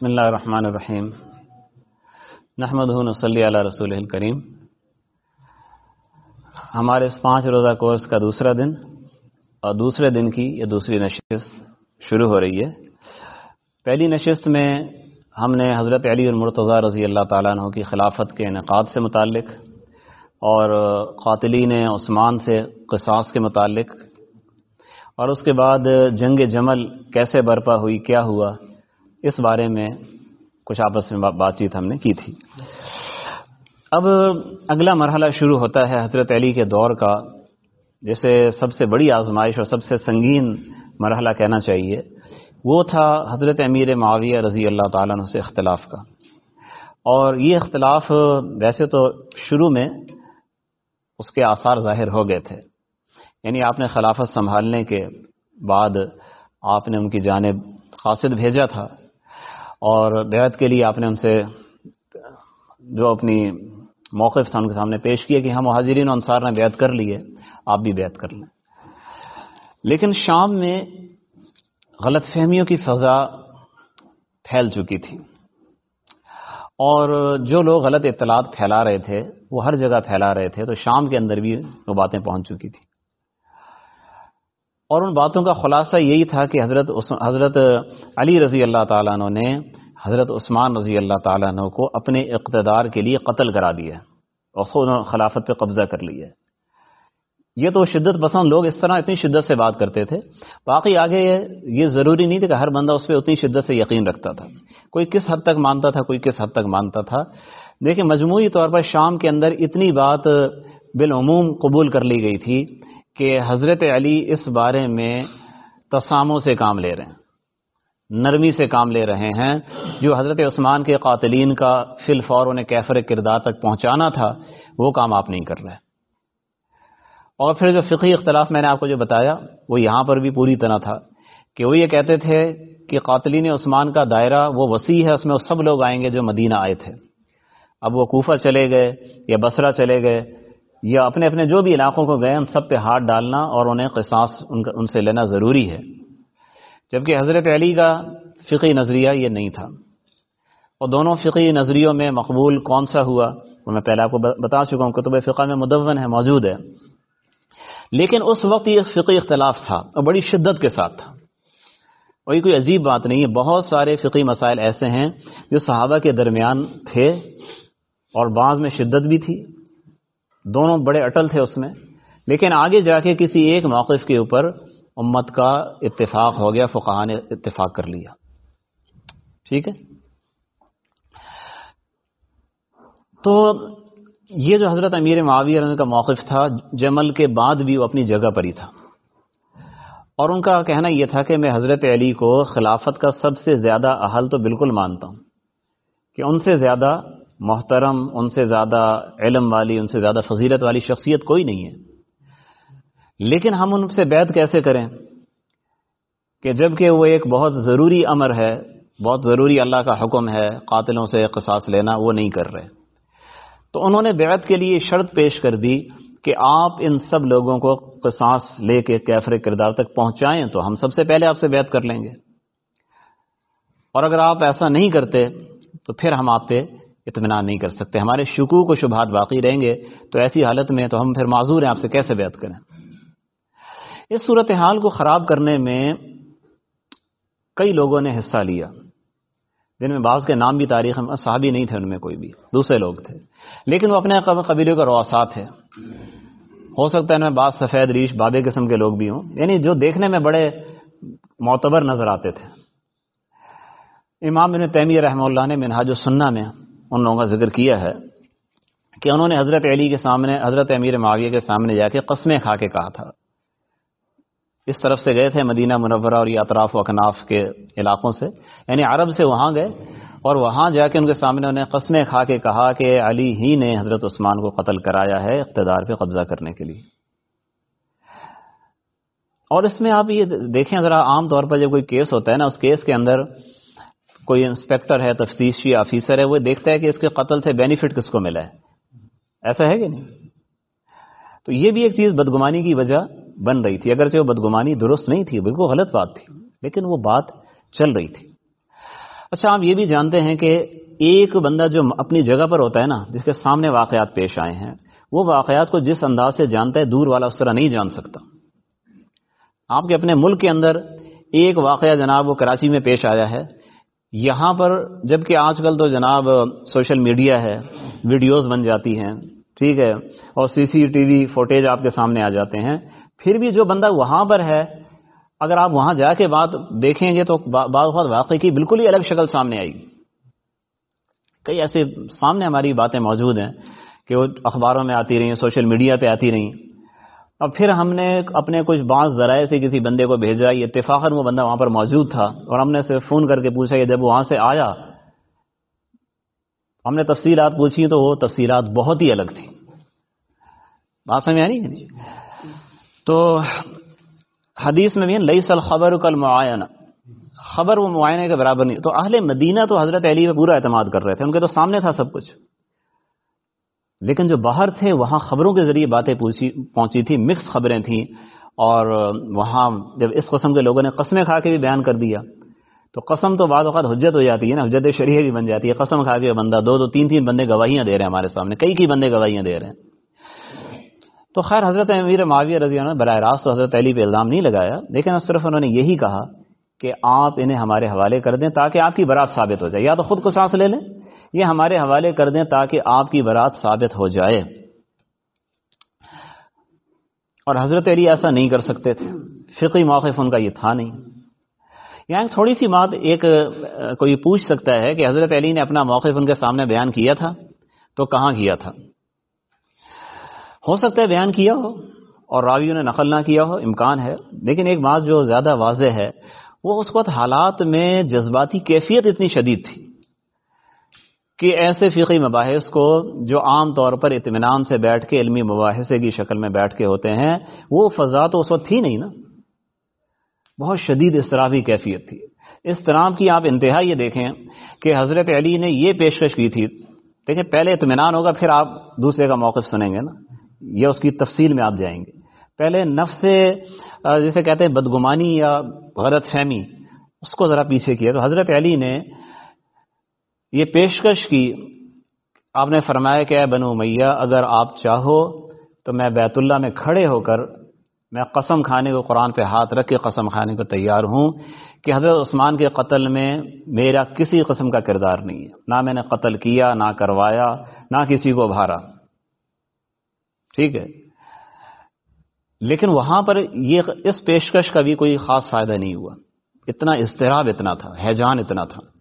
بسم اللہ الرحمن الرحیم۔ نحمد صلی علی رسول الکریم۔ ہمارے اس پانچ روزہ کورس کا دوسرا دن اور دوسرے دن کی یہ دوسری نشست شروع ہو رہی ہے۔ پہلی نشست میں ہم نے حضرت علی المرتضیٰ رضی اللہ تعالیٰ عنہ کی خلافت کے انعقاد سے متعلق اور قاتلین عثمان سے قصاص کے متعلق اور اس کے بعد جنگ جمل کیسے برپا ہوئی، کیا ہوا اس بارے میں کچھ آپس میں بات چیت ہم نے کی تھی۔ اب اگلا مرحلہ شروع ہوتا ہے حضرت علی کے دور کا جیسے سب سے بڑی آزمائش اور سب سے سنگین مرحلہ کہنا چاہیے۔ وہ تھا حضرت امیر معاویہ رضی اللہ تعالیٰ عنہ سے اختلاف کا۔ اور یہ اختلاف ویسے تو شروع میں اس کے آثار ظاہر ہو گئے تھے۔ یعنی آپ نے خلافت سنبھالنے کے بعد آپ نے ان کی جانب قاصد بھیجا تھا۔ اور بیعت کے لیے آپ نے ان سے جو اپنی موقف تھا ان کے سامنے پیش کیا کہ ہم مہاجرین و انصار نے بیعت کر لی ہے آپ بھی بیعت کر لیں۔ لیکن شام میں غلط فہمیوں کی فضا پھیل چکی تھی۔ اور جو لوگ غلط اطلاعات پھیلا رہے تھے، وہ ہر جگہ پھیلا رہے تھے، تو شام کے اندر بھی وہ باتیں پہنچ چکی تھی اور ان باتوں کا خلاصہ یہی تھا کہ حضرت حضرت علی رضی اللہ تعالیٰ عنہ نے حضرت عثمان رضی اللہ تعالیٰ عنہ کو اپنے اقتدار کے لیے قتل کرا دیا اور خود خلافت پہ قبضہ کر لیا۔ یہ تو شدت پسند لوگ اس طرح اتنی شدت سے بات کرتے تھے۔ باقی آگے یہ ضروری نہیں تھا کہ ہر بندہ اس پہ اتنی شدت سے یقین رکھتا تھا۔ کوئی کس حد تک مانتا تھا، کوئی کس حد تک مانتا تھا۔ دیکھیں مجموعی طور پر شام کے اندر اتنی بات بالعموم قبول کر لی گئی تھی کہ حضرت علی اس بارے میں تساموں سے کام لے رہے ہیں، نرمی سے کام لے رہے ہیں۔ جو حضرت عثمان کے قاتلین کا فل فور انہیں کیفر کردار تک پہنچانا تھا، وہ کام آپ نہیں کر رہے۔ اور پھر جو فقی اختلاف میں نے آپ کو جو بتایا، وہ یہاں پر بھی پوری طرح تھا کہ وہ یہ کہتے تھے کہ قاتلین عثمان کا دائرہ وہ وسیع ہے، اس میں وہ سب لوگ آئیں گے جو مدینہ آئے تھے۔ اب وہ کوفہ چلے گئے یا بسرا چلے گئے یا اپنے اپنے جو بھی علاقوں کو گئے، ان سب پہ ہاتھ ڈالنا اور انہیں قصاص ان ان سے لینا ضروری ہے۔ جبکہ حضرت علی کا فقی نظریہ یہ نہیں تھا۔ اور دونوں فقی نظریوں میں مقبول کون سا ہوا؟ وہ میں پہلے آپ کو بتا چکا ہوں، کتب فقہ میں مدون ہے، موجود ہے۔ لیکن اس وقت یہ فقی اختلاف تھا اور بڑی شدت کے ساتھ تھا۔ اور یہ کوئی عجیب بات نہیں ہے، بہت سارے فقی مسائل ایسے ہیں جو صحابہ کے درمیان تھے اور بعض میں شدت بھی تھی۔ دونوں بڑے اٹل تھے اس میں، لیکن آگے جا کے کسی ایک موقف کے اوپر امت کا اتفاق ہو گیا فقہ نے اتفاق کر لیا۔ ٹھیک ہے؟ تو یہ جو حضرت امیر معاویہ کا موقف تھا، جمل کے بعد بھی وہ اپنی جگہ پر ہی تھا۔ اور ان کا کہنا یہ تھا کہ میں حضرت علی کو خلافت کا سب سے زیادہ اہل تو بالکل مانتا ہوں، کہ ان سے زیادہ محترم، ان سے زیادہ علم والی، ان سے زیادہ فضیلت والی شخصیت کوئی نہیں ہے۔ لیکن ہم ان سے بیعت کیسے کریں؟ کہ جبکہ وہ ایک بہت ضروری امر ہے، بہت ضروری اللہ کا حکم ہے، قاتلوں سے قصاص لینا، وہ نہیں کر رہے۔ تو انہوں نے بیعت کے لیے شرط پیش کر دی کہ آپ ان سب لوگوں کو قصاص لے کے کیفر کردار تک پہنچائیں، تو ہم سب سے پہلے آپ سے بیعت کر لیں گے۔ اور اگر آپ ایسا نہیں کرتے، تو پھر ہم آپ پہ اطمینان نہیں کر سکتے۔ ہمارے شکوک و شبہات باقی رہیں گے، تو ایسی حالت میں تو ہم پھر معذور ہیں، آپ سے کیسے بیعت کریں؟ اس صورتحال کو خراب کرنے میں کئی لوگوں نے حصہ لیا، جن میں بعض کے نام بھی تاریخ صحابی نہیں تھے ان میں کوئی بھی، دوسرے لوگ تھے۔ لیکن وہ اپنے قبیلے کا رواثات ہے ہو سکتا ہے ان میں بعض سفید ریش، بابے قسم کے لوگ بھی ہوں یعنی جو دیکھنے میں بڑے معتبر نظر آتے تھے۔ امام بن تیمیہ رحمہ اللہ نے منہاج السنہ میں ان لوگوں کا ذکر کیا ہے کہ انہوں نے حضرت علی کے سامنے، حضرت امیر معاویہ کے سامنے جا کے قسمیں کھا کے کہا تھا۔ اس طرف سے گئے تھے مدینہ منورہ اور یہ اطراف و اکناف کے علاقوں سے یعنی عرب سے وہاں گئے اور وہاں جا کے ان کے سامنے انہیں قسمیں کھا کے کہا کہ علی ہی نے حضرت عثمان کو قتل کرایا ہے اقتدار پہ قبضہ کرنے کے لیے۔ اور اس میں آپ یہ دیکھیں اگر عام طور پر جب کوئی کیس ہوتا ہے نا، اس کیس کے اندر کوئی انسپیکٹر ہے، تفتیشی آفیسر ہے، وہ دیکھتا ہے کہ اس کے قتل سے بینیفٹ کس کو ملا ہے۔ ایسا ہے کہ نہیں؟ تو یہ بھی ایک چیز بدگمانی کی وجہ بن رہی تھی۔ اگرچہ وہ بدگمانی درست نہیں تھی، بالکل غلط بات تھی، لیکن وہ بات چل رہی تھی۔ اچھا آپ یہ بھی جانتے ہیں کہ ایک بندہ جو اپنی جگہ پر ہوتا ہے نا، جس کے سامنے واقعات پیش آئے ہیں، وہ واقعات کو جس انداز سے جانتا ہے، دور والا اس طرح نہیں جان سکتا۔ آپ کے اپنے ملک کے اندر ایک واقعہ جناب وہ کراچی میں پیش آیا ہے یہاں پر جبکہ آج کل تو جناب سوشل میڈیا ہے، ویڈیوز بن جاتی ہیں، ٹھیک ہے، اور سی سی ٹی وی فوٹیج آپ کے سامنے آ جاتے ہیں۔ پھر بھی جو بندہ وہاں پر ہے، اگر آپ وہاں جا کے بات دیکھیں گے تو بعض وقت واقعی کی بالکل ہی الگ شکل سامنے آئی کئی ایسے سامنے ہماری باتیں موجود ہیں کہ وہ اخباروں میں آتی رہی سوشل میڈیا پہ آتی رہیں اور پھر ہم نے اپنے کچھ بعض ذرائع سے کسی بندے کو بھیجا، یہ اتفاقاً وہ بندہ وہاں پر موجود تھا اور ہم نے اسے فون کر کے پوچھا کہ جب وہاں سے آیا، ہم نے تفصیلات پوچھی تو وہ تفصیلات بہت ہی الگ تھی بات سمجھ آئی تو حدیث میں بھی لئی سل خبر کل معائنہ خبر وہ معائنے کے برابر نہیں، تو اہل مدینہ تو حضرت علی پہ پورا اعتماد کر رہے تھے، ان کے تو سامنے تھا سب کچھ۔ لیکن جو باہر تھے، وہاں خبروں کے ذریعے باتیں پہنچی تھی مکس خبریں تھیں، اور وہاں جب اس قسم کے لوگوں نے قسمیں کھا کے بھی بیان کر دیا، تو قسم تو بعض اوقات حجت ہو جاتی ہے نا، حجت شریح بھی بن جاتی ہے، قسم کھا کے بندہ دو دو تین تین بندے گواہیاں دے رہے ہیں ہمارے سامنے، کئی کئی بندے گواہیاں دے رہے ہیں۔ تو خیر، حضرت امیر معاویہ رضی اللہ نے براہ راست تو حضرت علی پہ الزام نہیں لگایا، لیکن صرف انہوں نے یہی کہا کہ آپ انہیں ہمارے حوالے کر دیں تاکہ آپ کی برات ثابت ہو جائے، یا تو خود کو سانس لے لیں یہ ہمارے حوالے کر دیں تاکہ آپ کی برات ثابت ہو جائے۔ اور حضرت علی ایسا نہیں کر سکتے تھے۔ فقی موقف ان کا یہ تھا نہیں۔ یہاں تھوڑی سی بات ایک، کوئی پوچھ سکتا ہے کہ حضرت علی نے اپنا موقف ان کے سامنے بیان کیا تھا تو کہاں کیا تھا؟ ہو سکتا ہے بیان کیا ہو اور راویوں نے نقل نہ کیا ہو، امکان ہے۔ لیکن ایک بات جو زیادہ واضح ہے، وہ اس وقت حالات میں جذباتی کیفیت اتنی شدید تھی۔ کہ ایسے فقی مباحث کو جو عام طور پر اطمینان سے بیٹھ کے علمی مباحثے کی شکل میں بیٹھ کے ہوتے ہیں، وہ فضا تو اس وقت تھی نہیں نا۔ بہت شدید اضطرابی کیفیت تھی۔ اضطراب کی آپ انتہا یہ دیکھیں کہ حضرت علی نے یہ پیشکش کی تھی۔ دیکھیں، پہلے اطمینان ہوگا، پھر آپ دوسرے کا موقف سنیں گے نا۔ یہ اس کی تفصیل میں آپ جائیں گے۔ پہلے نفس جسے کہتے ہیں بدگمانی یا غلط فہمی، اس کو ذرا پیچھے کیا۔ تو حضرت علی نے یہ پیشکش کی آپ نے فرمایا کہ اے بنو میاں اگر آپ چاہو تو میں بیت اللہ میں کھڑے ہو کر میں قسم کھانے کو قرآن پہ ہاتھ رکھ کے قسم کھانے کو تیار ہوں کہ حضرت عثمان کے قتل میں میرا کسی قسم کا کردار نہیں ہے۔ نہ میں نے قتل کیا، نہ کروایا، نہ کسی کو بھارا ٹھیک ہے؟ لیکن وہاں پر یہ اس پیشکش کا بھی کوئی خاص فائدہ نہیں ہوا۔ اتنا اضطراب اتنا تھا حیجان اتنا تھا۔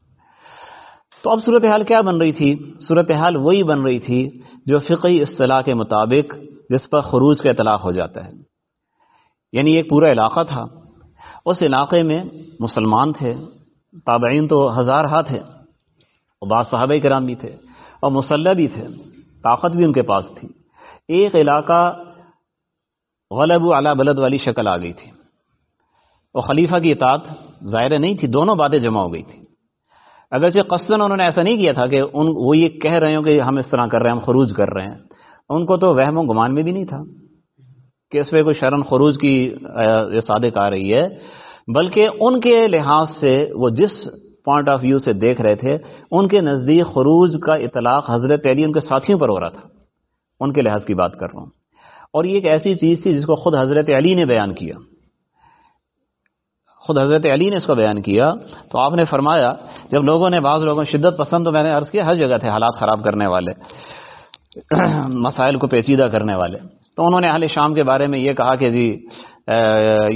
تو اب صورتحال کیا بن رہی تھی؟ صورتحال وہی بن رہی تھی جو فقی اصطلاح کے مطابق جس پر خروج کا اطلاق ہو جاتا ہے۔ یعنی ایک پورا علاقہ تھا۔ اس علاقے میں مسلمان تھے، تابعین تو ہزار ہاتھ تھے، اور بعض صحابہ کرام بھی تھے، اور مسلح بھی تھے، طاقت بھی ان کے پاس تھی۔ ایک علاقہ غلب و اعلیٰ بلد والی شکل آ گئی تھی۔ اور خلیفہ کی اطاعت ظاہر نہیں تھی، دونوں باتیں جمع ہو گئی تھی۔ اگرچہ قصدن انہوں نے ایسا نہیں کیا تھا کہ ان وہ یہ کہہ رہے ہوں کہ ہم اس طرح کر رہے ہیں، ہم خروج کر رہے ہیں۔ ان کو تو وہم و گمان میں بھی نہیں تھا کہ اس پہ کوئی شرن خروج کی صادق آ رہی ہے۔ بلکہ ان کے لحاظ سے وہ جس پوائنٹ آف ویو سے دیکھ رہے تھے، ان کے نزدیک خروج کا اطلاق حضرت علی ان کے ساتھیوں پر ہو رہا تھا۔ ان کے لحاظ کی بات کر رہا ہوں۔ اور یہ ایک ایسی چیز تھی جس کو خود حضرت علی نے بیان کیا۔ خود حضرت علی نے اس کو بیان کیا تو آپ نے فرمایا، جب لوگوں نے بعض لوگوں شدت پسند تو میں نے عرض کیا، ہر جگہ تھے، حالات خراب کرنے والے، مسائل کو پیچیدہ کرنے والے۔ تو انہوں نے اہل شام کے بارے میں یہ کہا کہ جی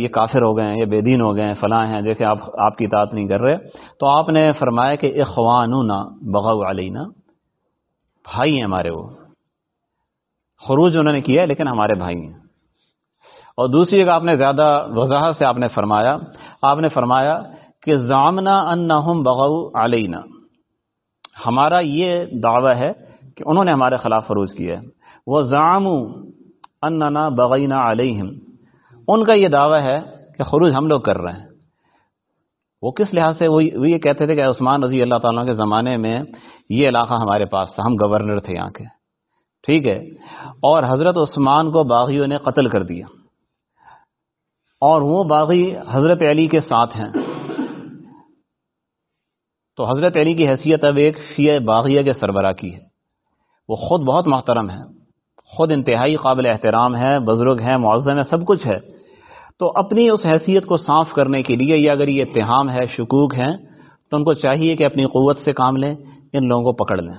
یہ کافر ہو گئے ہیں، یہ بے دین ہو گئے ہیں، فلاں ہیں جیسے آپ آپ کی اطاعت نہیں کر رہے۔ تو آپ نے فرمایا کہ اخوانونا بغو علینا، بھائی ہیں ہمارے وہ۔ خروج انہوں نے کیا لیکن ہمارے بھائی ہیں۔ اور دوسری جگہ آپ نے زیادہ وضاحت سے آپ نے فرمایا، آپ نے فرمایا کہ ضامنا ان بغو علینا۔ ہمارا یہ دعویٰ ہے کہ انہوں نے ہمارے خلاف فروز کیا ہے۔ وہ ضام اننا بغینا علیہم۔ ان کا یہ دعویٰ ہے کہ خروج ہم لوگ کر رہے ہیں۔ وہ کس لحاظ سے؟ وہ یہ کہتے تھے کہ عثمان رضی اللہ تعالیٰ کے زمانے میں یہ علاقہ ہمارے پاس تھا، ہم گورنر تھے یہاں کے۔ ٹھیک ہے۔ اور حضرت عثمان کو باغیوں نے قتل کر دیا۔ اور وہ باغی حضرت علی کے ساتھ ہیں۔ تو حضرت علی کی حیثیت اب ایک شیعہ باغیہ کے سربراہ کی ہے۔ وہ خود بہت محترم ہے خود انتہائی قابل احترام ہے بزرگ ہیں معذم ہے سب کچھ ہے۔ تو اپنی اس حیثیت کو صاف کرنے کے لیے یا اگر یہ اتحام ہے، شکوک ہیں، تو ان کو چاہیے کہ اپنی قوت سے کام لیں، ان لوگوں کو پکڑ لیں۔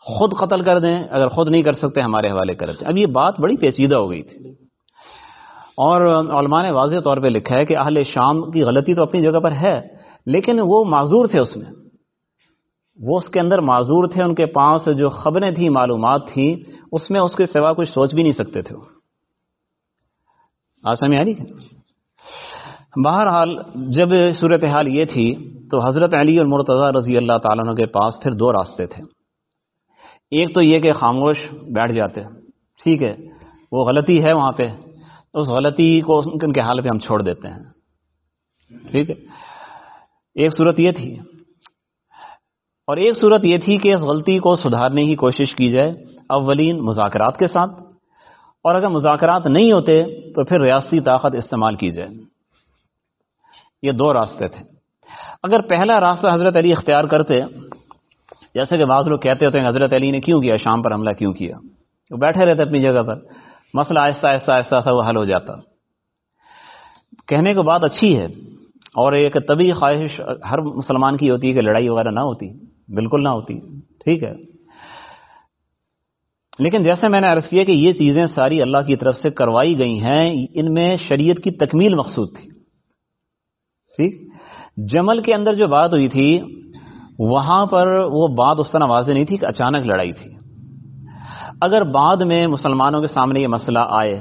خود قتل کر دیں، اگر خود نہیں کر سکتے، ہمارے حوالے کر دیں۔ اب یہ بات بڑی پیچیدہ ہو گئی تھی۔ اور علماء نے واضح طور پہ لکھا ہے کہ اہل شام کی غلطی تو اپنی جگہ پر ہے، لیکن وہ معذور تھے اس میں۔ وہ اس کے اندر معذور تھے، ان کے پاس جو خبریں تھیں، معلومات تھیں، اس میں اس کے سوا کچھ سوچ بھی نہیں سکتے تھے۔ آسانی آ رہی بہرحال، جب صورتحال یہ تھی تو حضرت علی اور رضی اللہ تعالیٰ عنہ کے پاس پھر دو راستے تھے۔ ایک تو یہ کہ خاموش بیٹھ جاتے، ٹھیک ہے، وہ غلطی ہے وہاں پہ۔ اس غلطی کو ان کے حال پہ ہم چھوڑ دیتے ہیں۔ ٹھیک ہے؟ ایک صورت یہ تھی۔ اور ایک صورت یہ تھی کہ اس غلطی کو سدھارنے کی کوشش کی جائے اولین مذاکرات کے ساتھ۔ اور اگر مذاکرات نہیں ہوتے تو پھر ریاستی طاقت استعمال کی جائے۔ یہ دو راستے تھے۔ اگر پہلا راستہ حضرت علی اختیار کرتے، جیسے کہ بعض لوگ کہتے ہوتے ہیں حضرت علی نے کیوں کیا، شام پر حملہ کیوں کیا؟ وہ بیٹھے رہتے اپنی جگہ پر۔ مسئلہ آہستہ آہستہ آہستہ سا وہ حل ہو جاتا۔ کہنے کو بات اچھی ہے اور ایک طبی خواہش ہر مسلمان کی ہوتی ہے کہ لڑائی وغیرہ نہ ہوتی، بالکل نہ ہوتی، ٹھیک ہے۔ لیکن جیسے میں نے عرض کیا کہ یہ چیزیں ساری اللہ کی طرف سے کروائی گئی ہیں، ان میں شریعت کی تکمیل مقصود تھی۔ ٹھیک۔ جمل کے اندر جو بات ہوئی تھی، وہاں پر وہ بات اس طرح واضح نہیں تھی کہ اچانک لڑائی تھی۔ اگر بعد میں مسلمانوں کے سامنے یہ مسئلہ آئے،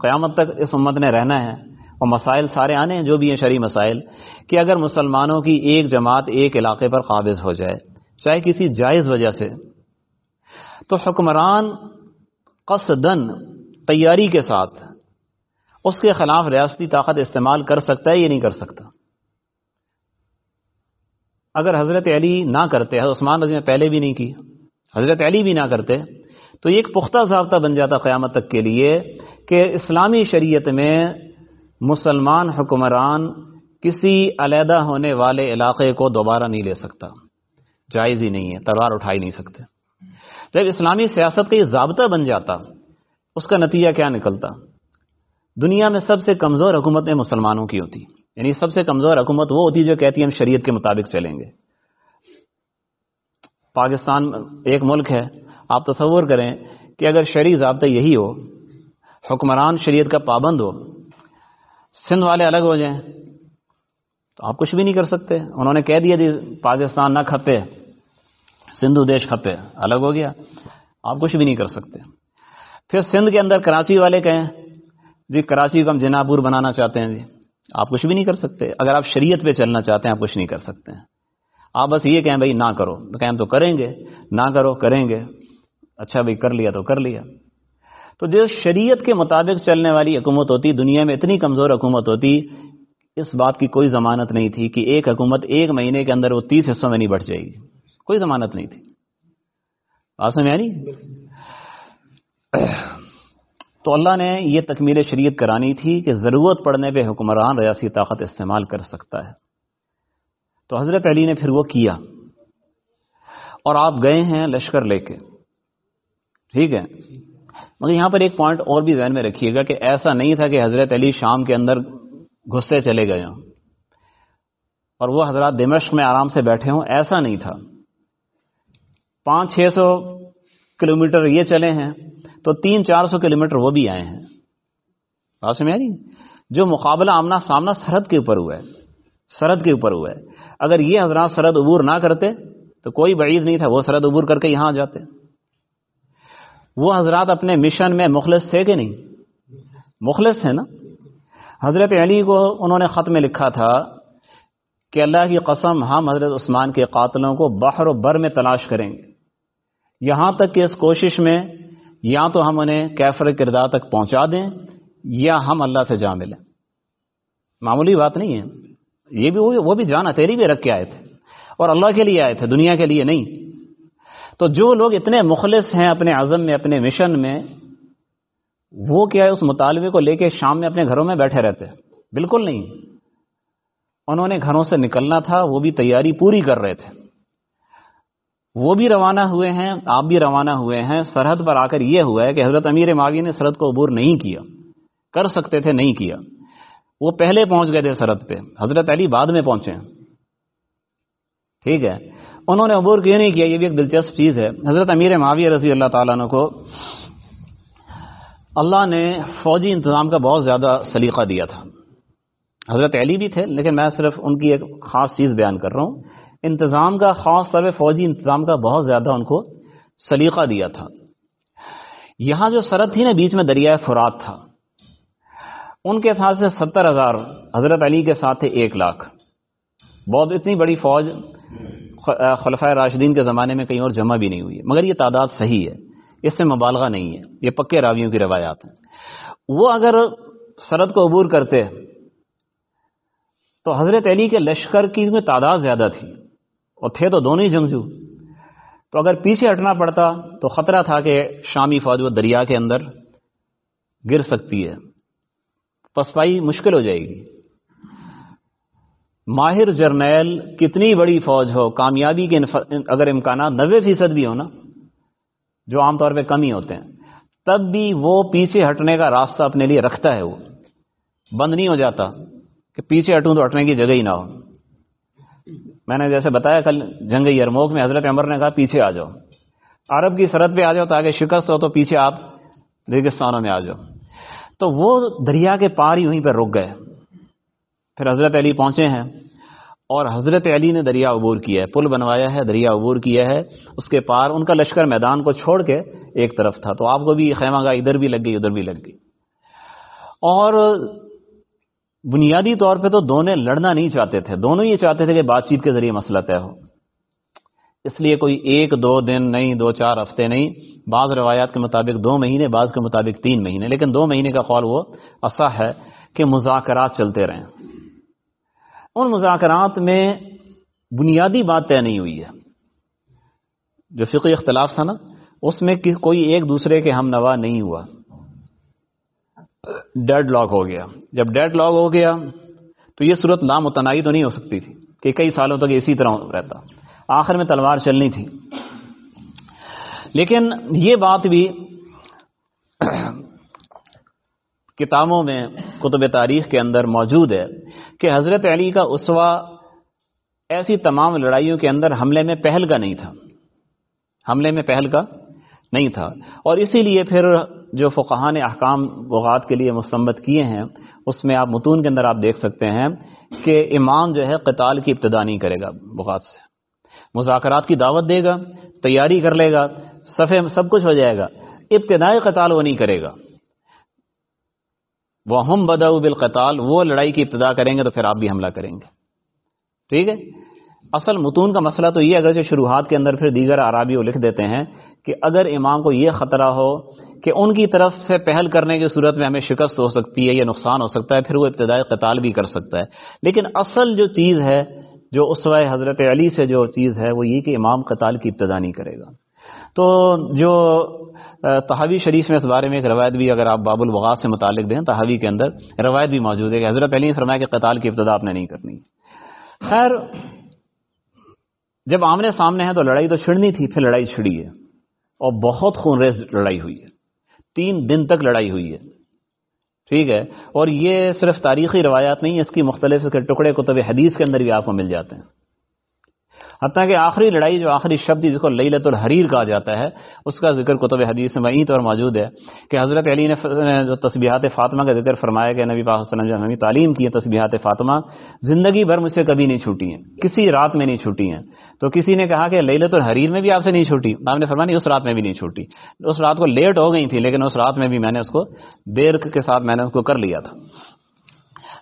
قیامت تک اس امت نے رہنا ہے اور مسائل سارے آنے ہیں، جو بھی ہیں شرعی مسائل، کہ اگر مسلمانوں کی ایک جماعت ایک علاقے پر قابض ہو جائے، چاہے کسی جائز وجہ سے، تو حکمران قصدن تیاری کے ساتھ اس کے خلاف ریاستی طاقت استعمال کر سکتا ہے یا نہیں کر سکتا۔ اگر حضرت علی نہ کرتے، حضرت عثمان رضی نے پہلے بھی نہیں کی، حضرت علی بھی نہ کرتے تو یہ ایک پختہ ضابطہ بن جاتا قیامت تک کے لیے کہ اسلامی شریعت میں مسلمان حکمران کسی علیحدہ ہونے والے علاقے کو دوبارہ نہیں لے سکتا۔ جائز ہی نہیں ہے، تلوار اٹھا ہی نہیں سکتے۔ جب اسلامی سیاست کا یہ ضابطہ بن جاتا، اس کا نتیجہ کیا نکلتا؟ دنیا میں سب سے کمزور حکومتیں مسلمانوں کی ہوتی۔ یعنی سب سے کمزور حکومت وہ ہوتی جو کہتی ہے ہم شریعت کے مطابق چلیں گے۔ پاکستان ایک ملک ہے آپ تصور کریں کہ اگر شرعی ضابطہ یہی ہو، حکمران شریعت کا پابند ہو، سندھ والے الگ ہو جائیں، تو آپ کچھ بھی نہیں کر سکتے۔ انہوں نے کہہ دیا جی پاکستان نہ کھپے سندھو دیش کھپے، الگ ہو گیا۔ آپ کچھ بھی نہیں کر سکتے۔ پھر سندھ کے اندر کراچی والے کہیں جی کراچی کو ہم جناپور بنانا چاہتے ہیں جی آپ کچھ بھی نہیں کر سکتے۔ اگر آپ شریعت پہ چلنا چاہتے ہیں، آپ کچھ نہیں کر سکتے۔ آپ بس یہ کہیں، بھائی، نہ کرو۔ تو کہیں تو کریں گے، نہ کرو، کریں گے۔ اچھا بھائی کر لیا تو کر لیا۔ تو جو شریعت کے مطابق چلنے والی حکومت ہوتی، دنیا میں اتنی کمزور حکومت ہوتی، اس بات کی کوئی ضمانت نہیں تھی کہ ایک حکومت ایک مہینے کے اندر وہ تیس حصوں میں نہیں بڑھ جائے گی۔ کوئی ضمانت نہیں تھی۔ آسم یعنی تو اللہ نے یہ تکمیل شریعت کرانی تھی کہ ضرورت پڑنے پہ حکمران ریاسی طاقت استعمال کر سکتا ہے۔ تو حضرت علی نے پھر وہ کیا۔ اور آپ گئے ہیں لشکر لے کے۔ ٹھیک ہے؟ مگر یہاں پر ایک پوائنٹ اور بھی ذہن میں رکھیے گا کہ ایسا نہیں تھا کہ حضرت علی شام کے اندر گھستے چلے گئے ہوں اور وہ حضرات دمشق میں آرام سے بیٹھے ہوں، ایسا نہیں تھا۔ پانچ چھ سو کلو میٹر یہ چلے ہیں تو تین چار سو کلو میٹر وہ بھی آئے ہیں۔ بات سمجھ آئی جو مقابلہ آمنا سامنا سرحد کے اوپر ہوا ہے، سرحد کے اوپر ہوا ہے۔ اگر یہ حضرات سرحد عبور نہ کرتے تو کوئی بعید نہیں تھا، وہ سرحد عبور کر کے یہاں آ جاتے۔ وہ حضرات اپنے مشن میں مخلص تھے کہ نہیں؟ مخلص تھے نا؟ حضرت علی کو انہوں نے خط میں لکھا تھا کہ اللہ کی قسم ہم حضرت عثمان کے قاتلوں کو بحر و بر میں تلاش کریں گے۔ یہاں تک کہ اس کوشش میں یا تو ہم انہیں کیفر کردار تک پہنچا دیں یا ہم اللہ سے جا ملیں۔ معمولی بات نہیں ہے۔ یہ بھی وہ بھی جان تیری بھی رکھ کے آئے تھے۔ اور اللہ کے لیے آئے تھے، دنیا کے لیے نہیں۔ تو جو لوگ اتنے مخلص ہیں اپنے عزم میں، اپنے مشن میں، وہ کیا ہے، اس مطالبے کو لے کے شام میں اپنے گھروں میں بیٹھے رہتے بالکل نہیں۔ انہوں نے گھروں سے نکلنا تھا، وہ بھی تیاری پوری کر رہے تھے۔ وہ بھی روانہ ہوئے ہیں، آپ بھی روانہ ہوئے ہیں۔ سرحد پر آ کر یہ ہوا ہے کہ حضرت امیر معاویہ نے سرحد کو عبور نہیں کیا۔ کر سکتے تھے، نہیں کیا۔ وہ پہلے پہنچ گئے تھے سرحد پہ۔ حضرت علی بعد میں پہنچے ٹھیک ہے۔ انہوں نے عبور کیوں نہیں کیا؟ یہ بھی ایک دلچسپ چیز ہے۔ حضرت امیر معاویہ رضی اللہ تعالیٰ عنہ کو اللہ نے فوجی انتظام کا بہت زیادہ سلیقہ دیا تھا۔ حضرت علی بھی تھے، لیکن میں صرف ان کی ایک خاص چیز بیان کر رہا ہوں۔ انتظام کا، خاص طور فوجی انتظام کا بہت زیادہ ان کو سلیقہ دیا تھا۔ یہاں جو سرحد تھی نا، بیچ میں دریائے فرات تھا۔ ان کے ساتھ سے ستر ہزار حضرت علی کے ساتھ تھے، ایک لاکھ۔ بہت اتنی بڑی فوج خلفۂ راشدین کے زمانے میں کہیں اور جمع بھی نہیں ہوئی ہے۔ مگر یہ تعداد صحیح ہے۔ اس سے مبالغہ نہیں ہے۔ یہ پکے راویوں کی روایات ہیں۔ وہ اگر سرحد کو عبور کرتے تو حضرت علی کے لشکر کی میں تعداد زیادہ تھی اور تھے تو دونوں ہی جنگجو۔ تو اگر پیچھے ہٹنا پڑتا تو خطرہ تھا کہ شامی فوج وہ دریا کے اندر گر سکتی ہے۔ پسپائی مشکل ہو جائے گی۔ ماہر جرنیل کتنی بڑی فوج ہو، کامیابی کے اگر امکانات نوے فیصد بھی ہو نا، جو عام طور پہ کم ہی ہوتے ہیں، تب بھی وہ پیچھے ہٹنے کا راستہ اپنے لیے رکھتا ہے وہ۔ بند نہیں ہو جاتا کہ پیچھے ہٹوں تو ہٹنے کی جگہ ہی نہ ہو۔ میں نے جیسے بتایا کل جنگ یرموک میں حضرت عمر نے کہا پیچھے آ جاؤ۔ عرب کی سرحد پہ آ جاؤ تاکہ شکست ہو تو پیچھے آپ ریگستانوں میں آ جاؤ۔ تو وہ دریا کے پار ہی وہیں پہ رک گئے۔ پھر حضرت علی پہنچے ہیں اور حضرت علی نے دریا عبور کیا ہے، پل بنوایا ہے، دریا عبور کیا ہے۔ اس کے پار ان کا لشکر میدان کو چھوڑ کے ایک طرف تھا۔ تو آپ کو بھی خیمہ گاہ ادھر بھی لگ گئی، ادھر بھی لگ گئی۔ اور بنیادی طور پہ تو دونوں لڑنا نہیں چاہتے تھے۔ دونوں یہ چاہتے تھے کہ بات چیت کے ذریعے مسئلہ طے ہو۔ اس لیے کوئی ایک، دو دن نہیں، دو، چار ہفتے نہیں۔ بعض روایات کے مطابق دو مہینے، بعض کے مطابق تین مہینے۔ لیکن دو مہینے کا قول وہ ایسا ہے کہ مذاکرات چلتے رہیں۔ ان مذاکرات میں بنیادی بات طے نہیں ہوئی ہے۔ جو فقی اختلاف تھا نا، اس میں کوئی ایک دوسرے کے ہم نوا نہیں ہوا۔ ڈیڈ لاک ہو گیا۔ جب ڈیڈ لاک ہو گیا، تو یہ صورت لامتنائی تو نہیں ہو سکتی تھی کہ کئی سالوں تک اسی طرح رہتا۔ آخر میں تلوار چلنی تھی۔ لیکن یہ بات بھی کتابوں میں، کتب تاریخ کے اندر موجود ہے۔ کہ حضرت علی کا اسوا ایسی تمام لڑائیوں کے اندر حملے میں پہل کا نہیں تھا۔ حملے میں پہل کا نہیں تھا۔ اور اسی لیے پھر جو فقہ نے احکام بغات کے لیے مستمت کیے ہیں، اس میں آپ متون کے اندر آپ دیکھ سکتے ہیں کہ امام جو ہے قتال کی ابتدا نہیں کرے گا بغات سے۔ مذاکرات کی دعوت دے گا، تیاری کر لے گا، صفحے میں سب کچھ ہو جائے گا۔ ابتدائی قتال وہ نہیں کرے گا۔ وہ ہم بدا بالقتال، وہ لڑائی کی ابتدا کریں گے تو پھر آپ بھی حملہ کریں گے۔ ٹھیک ہے؟ اصل متون کا مسئلہ تو یہ اگر جو شروحات کے اندر پھر دیگر عرابی وہ لکھ دیتے ہیں کہ اگر امام کو یہ خطرہ ہو کہ ان کی طرف سے پہل کرنے کی صورت میں ہمیں شکست ہو سکتی ہے یا نقصان ہو سکتا ہے، پھر وہ ابتدائی قتال بھی کر سکتا ہے۔ لیکن اصل جو چیز ہے، جو اس حضرت علی سے جو چیز ہے، وہ یہ کہ امام قتال کی ابتدا نہیں کرے گا۔ تو جو تحاوی شریف میں اس بارے میں ایک روایت بھی اگر آپ باب البغاز سے متعلق دیں تحاوی کے اندر روایت بھی موجود ہے کہ حضرت علی نے فرمایا کہ قتال کی ابتدا آپ نے نہیں کرنی۔ خیر، جب آمنے سامنے ہیں تو لڑائی تو چھڑنی تھی، پھر لڑائی چھڑی ہے۔ اور بہت خون ریز لڑائی ہوئی ہے۔ تین دن تک لڑائی ہوئی ہے۔ ٹھیک ہے؟ اور یہ صرف تاریخی روایات نہیں، اس کی مختلف ٹکڑے، کتب حدیث کے اندر بھی آپ کو مل جاتے ہیں۔ حتیٰ کہ آخری لڑائی جو آخری شبد جس کو لت الحریر کہا جاتا ہے، اس کا ذکر کتب حدیث میں وہیں طور موجود ہے کہ حضرت علی نے جو تسبیحات فاطمہ کا ذکر فرمایا کہ نبی پاک وسلم جو ہمیں تعلیم کی ہے تسبیحات فاطمہ، زندگی بھر مجھ سے کبھی نہیں چھوٹی ہیں، کسی رات میں نہیں چھوٹی ہیں۔ تو کسی نے کہا کہ لت الحریر میں بھی آپ سے نہیں چھوٹی آپ نے فرمایا اس رات میں بھی نہیں چھوٹی اس رات کو لیٹ ہو گئی تھی، لیکن اس رات میں بھی میں نے اس کو دیر کے ساتھ میں نے اس کو کر لیا تھا۔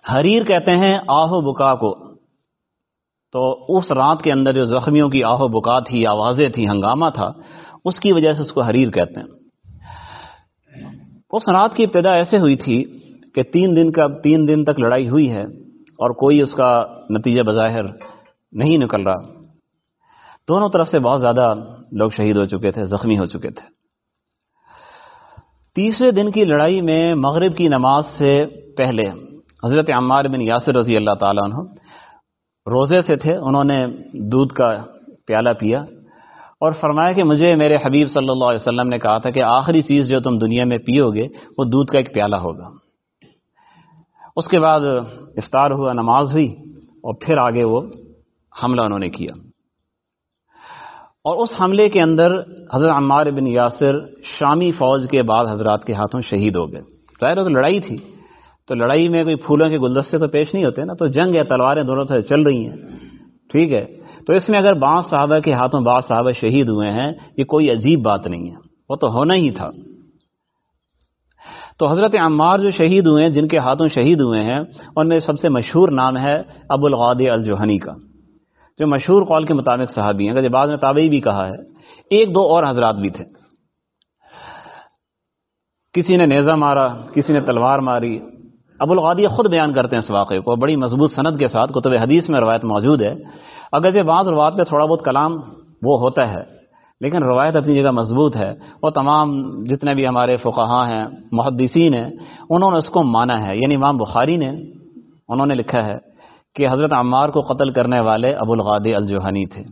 حریر کہتے ہیں آہو بکا کو۔ تو اس رات کے اندر جو زخمیوں کی آہو بکا تھی، آوازیں تھیں، ہنگامہ تھا، اس کی وجہ سے اس کو حریر کہتے ہیں۔ اس رات کی ابتدا ایسے ہوئی تھی کہ تین دن کا، تین دن تک لڑائی ہوئی ہے اور کوئی اس کا نتیجہ بظاہر نہیں نکل رہا۔ دونوں طرف سے بہت زیادہ لوگ شہید ہو چکے تھے، زخمی ہو چکے تھے۔ تیسرے دن کی لڑائی میں مغرب کی نماز سے پہلے حضرت عمار بن یاسر رضی اللہ تعالیٰ عنہ روزے سے تھے، انہوں نے دودھ کا پیالہ پیا اور فرمایا کہ مجھے میرے حبیب صلی اللہ علیہ وسلم نے کہا تھا کہ آخری چیز جو تم دنیا میں پیو گے وہ دودھ کا ایک پیالہ ہوگا۔ اس کے بعد افطار ہوا، نماز ہوئی اور پھر آگے وہ حملہ انہوں نے کیا۔ اور اس حملے کے اندر حضرت عمار بن یاسر شامی فوج کے بعد حضرات کے ہاتھوں شہید ہو گئے۔ ظاہر تو لڑائی تھی۔ تو لڑائی میں کوئی پھولوں کے گلدستے تو پیش نہیں ہوتے نا؟ تو جنگ یا تلواریں دونوں سے چل رہی ہیں۔ ٹھیک ہے؟ تو اس میں اگر بعض صحابہ کے ہاتھوں بعض صحابہ شہید ہوئے ہیں، یہ کوئی عجیب بات نہیں ہے۔ وہ تو ہونا ہی تھا۔ تو حضرت عمار جو شہید ہوئے ہیں جن کے ہاتھوں شہید ہوئے ہیں، ان میں سب سے مشہور نام ہے ابو الغاد الجوہنی کا۔ جو مشہور قول کے مطابق صحابی ہیں۔ اگر بعد میں تابعی بھی کہا ہے۔ ایک دو اور حضرات بھی تھے۔ کسی نے نیزہ مارا، کسی نے تلوار ماری ابو الغادی خود بیان کرتے ہیں اس واقعے کو، بڑی مضبوط صنعت کے ساتھ کتب حدیث میں روایت موجود ہے۔ اگر یہ بعض روایت پہ تھوڑا بہت کلام وہ ہوتا ہے، لیکن روایت اپنی جگہ مضبوط ہے۔ وہ تمام جتنے بھی ہمارے فقہاں ہیں، محدثین ہیں، انہوں نے اس کو مانا ہے۔ یعنی امام بخاری نے، انہوں نے لکھا ہے کہ حضرت عمار کو قتل کرنے والے ابو الغاد الجوہنی تھے۔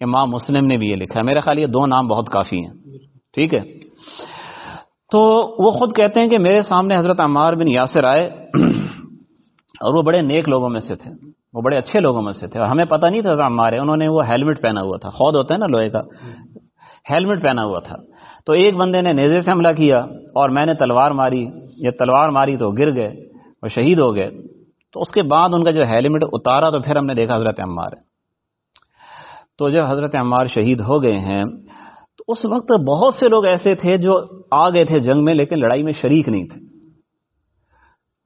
امام مسلم نے بھی یہ لکھا ہے۔ میرے خیال یہ دو نام بہت کافی ہیں۔ ٹھیک ہے؟ تو وہ خود کہتے ہیں کہ میرے سامنے حضرت عمار بن یاسر آئے اور وہ بڑے نیک لوگوں میں سے تھے، وہ بڑے اچھے لوگوں میں سے تھے۔ اور ہمیں پتہ نہیں تھا عمار ہے، انہوں نے وہ ہیلمٹ پہنا ہوا تھا۔ خود ہوتا ہے نا لوہے کا۔ ہیلمٹ پہنا ہوا تھا۔ تو ایک بندے نے نیزے سے حملہ کیا اور میں نے تلوار ماری، یہ تلوار ماری تو گر گئے اور شہید ہو گئے۔ تو اس کے بعد ان کا جو ہیلمٹ اتارا تو پھر ہم نے دیکھا حضرت عمار تو جب حضرت عمار شہید ہو گئے ہیں اس وقت بہت سے لوگ ایسے تھے جو آ گئے تھے جنگ میں، لیکن لڑائی میں شریک نہیں تھے۔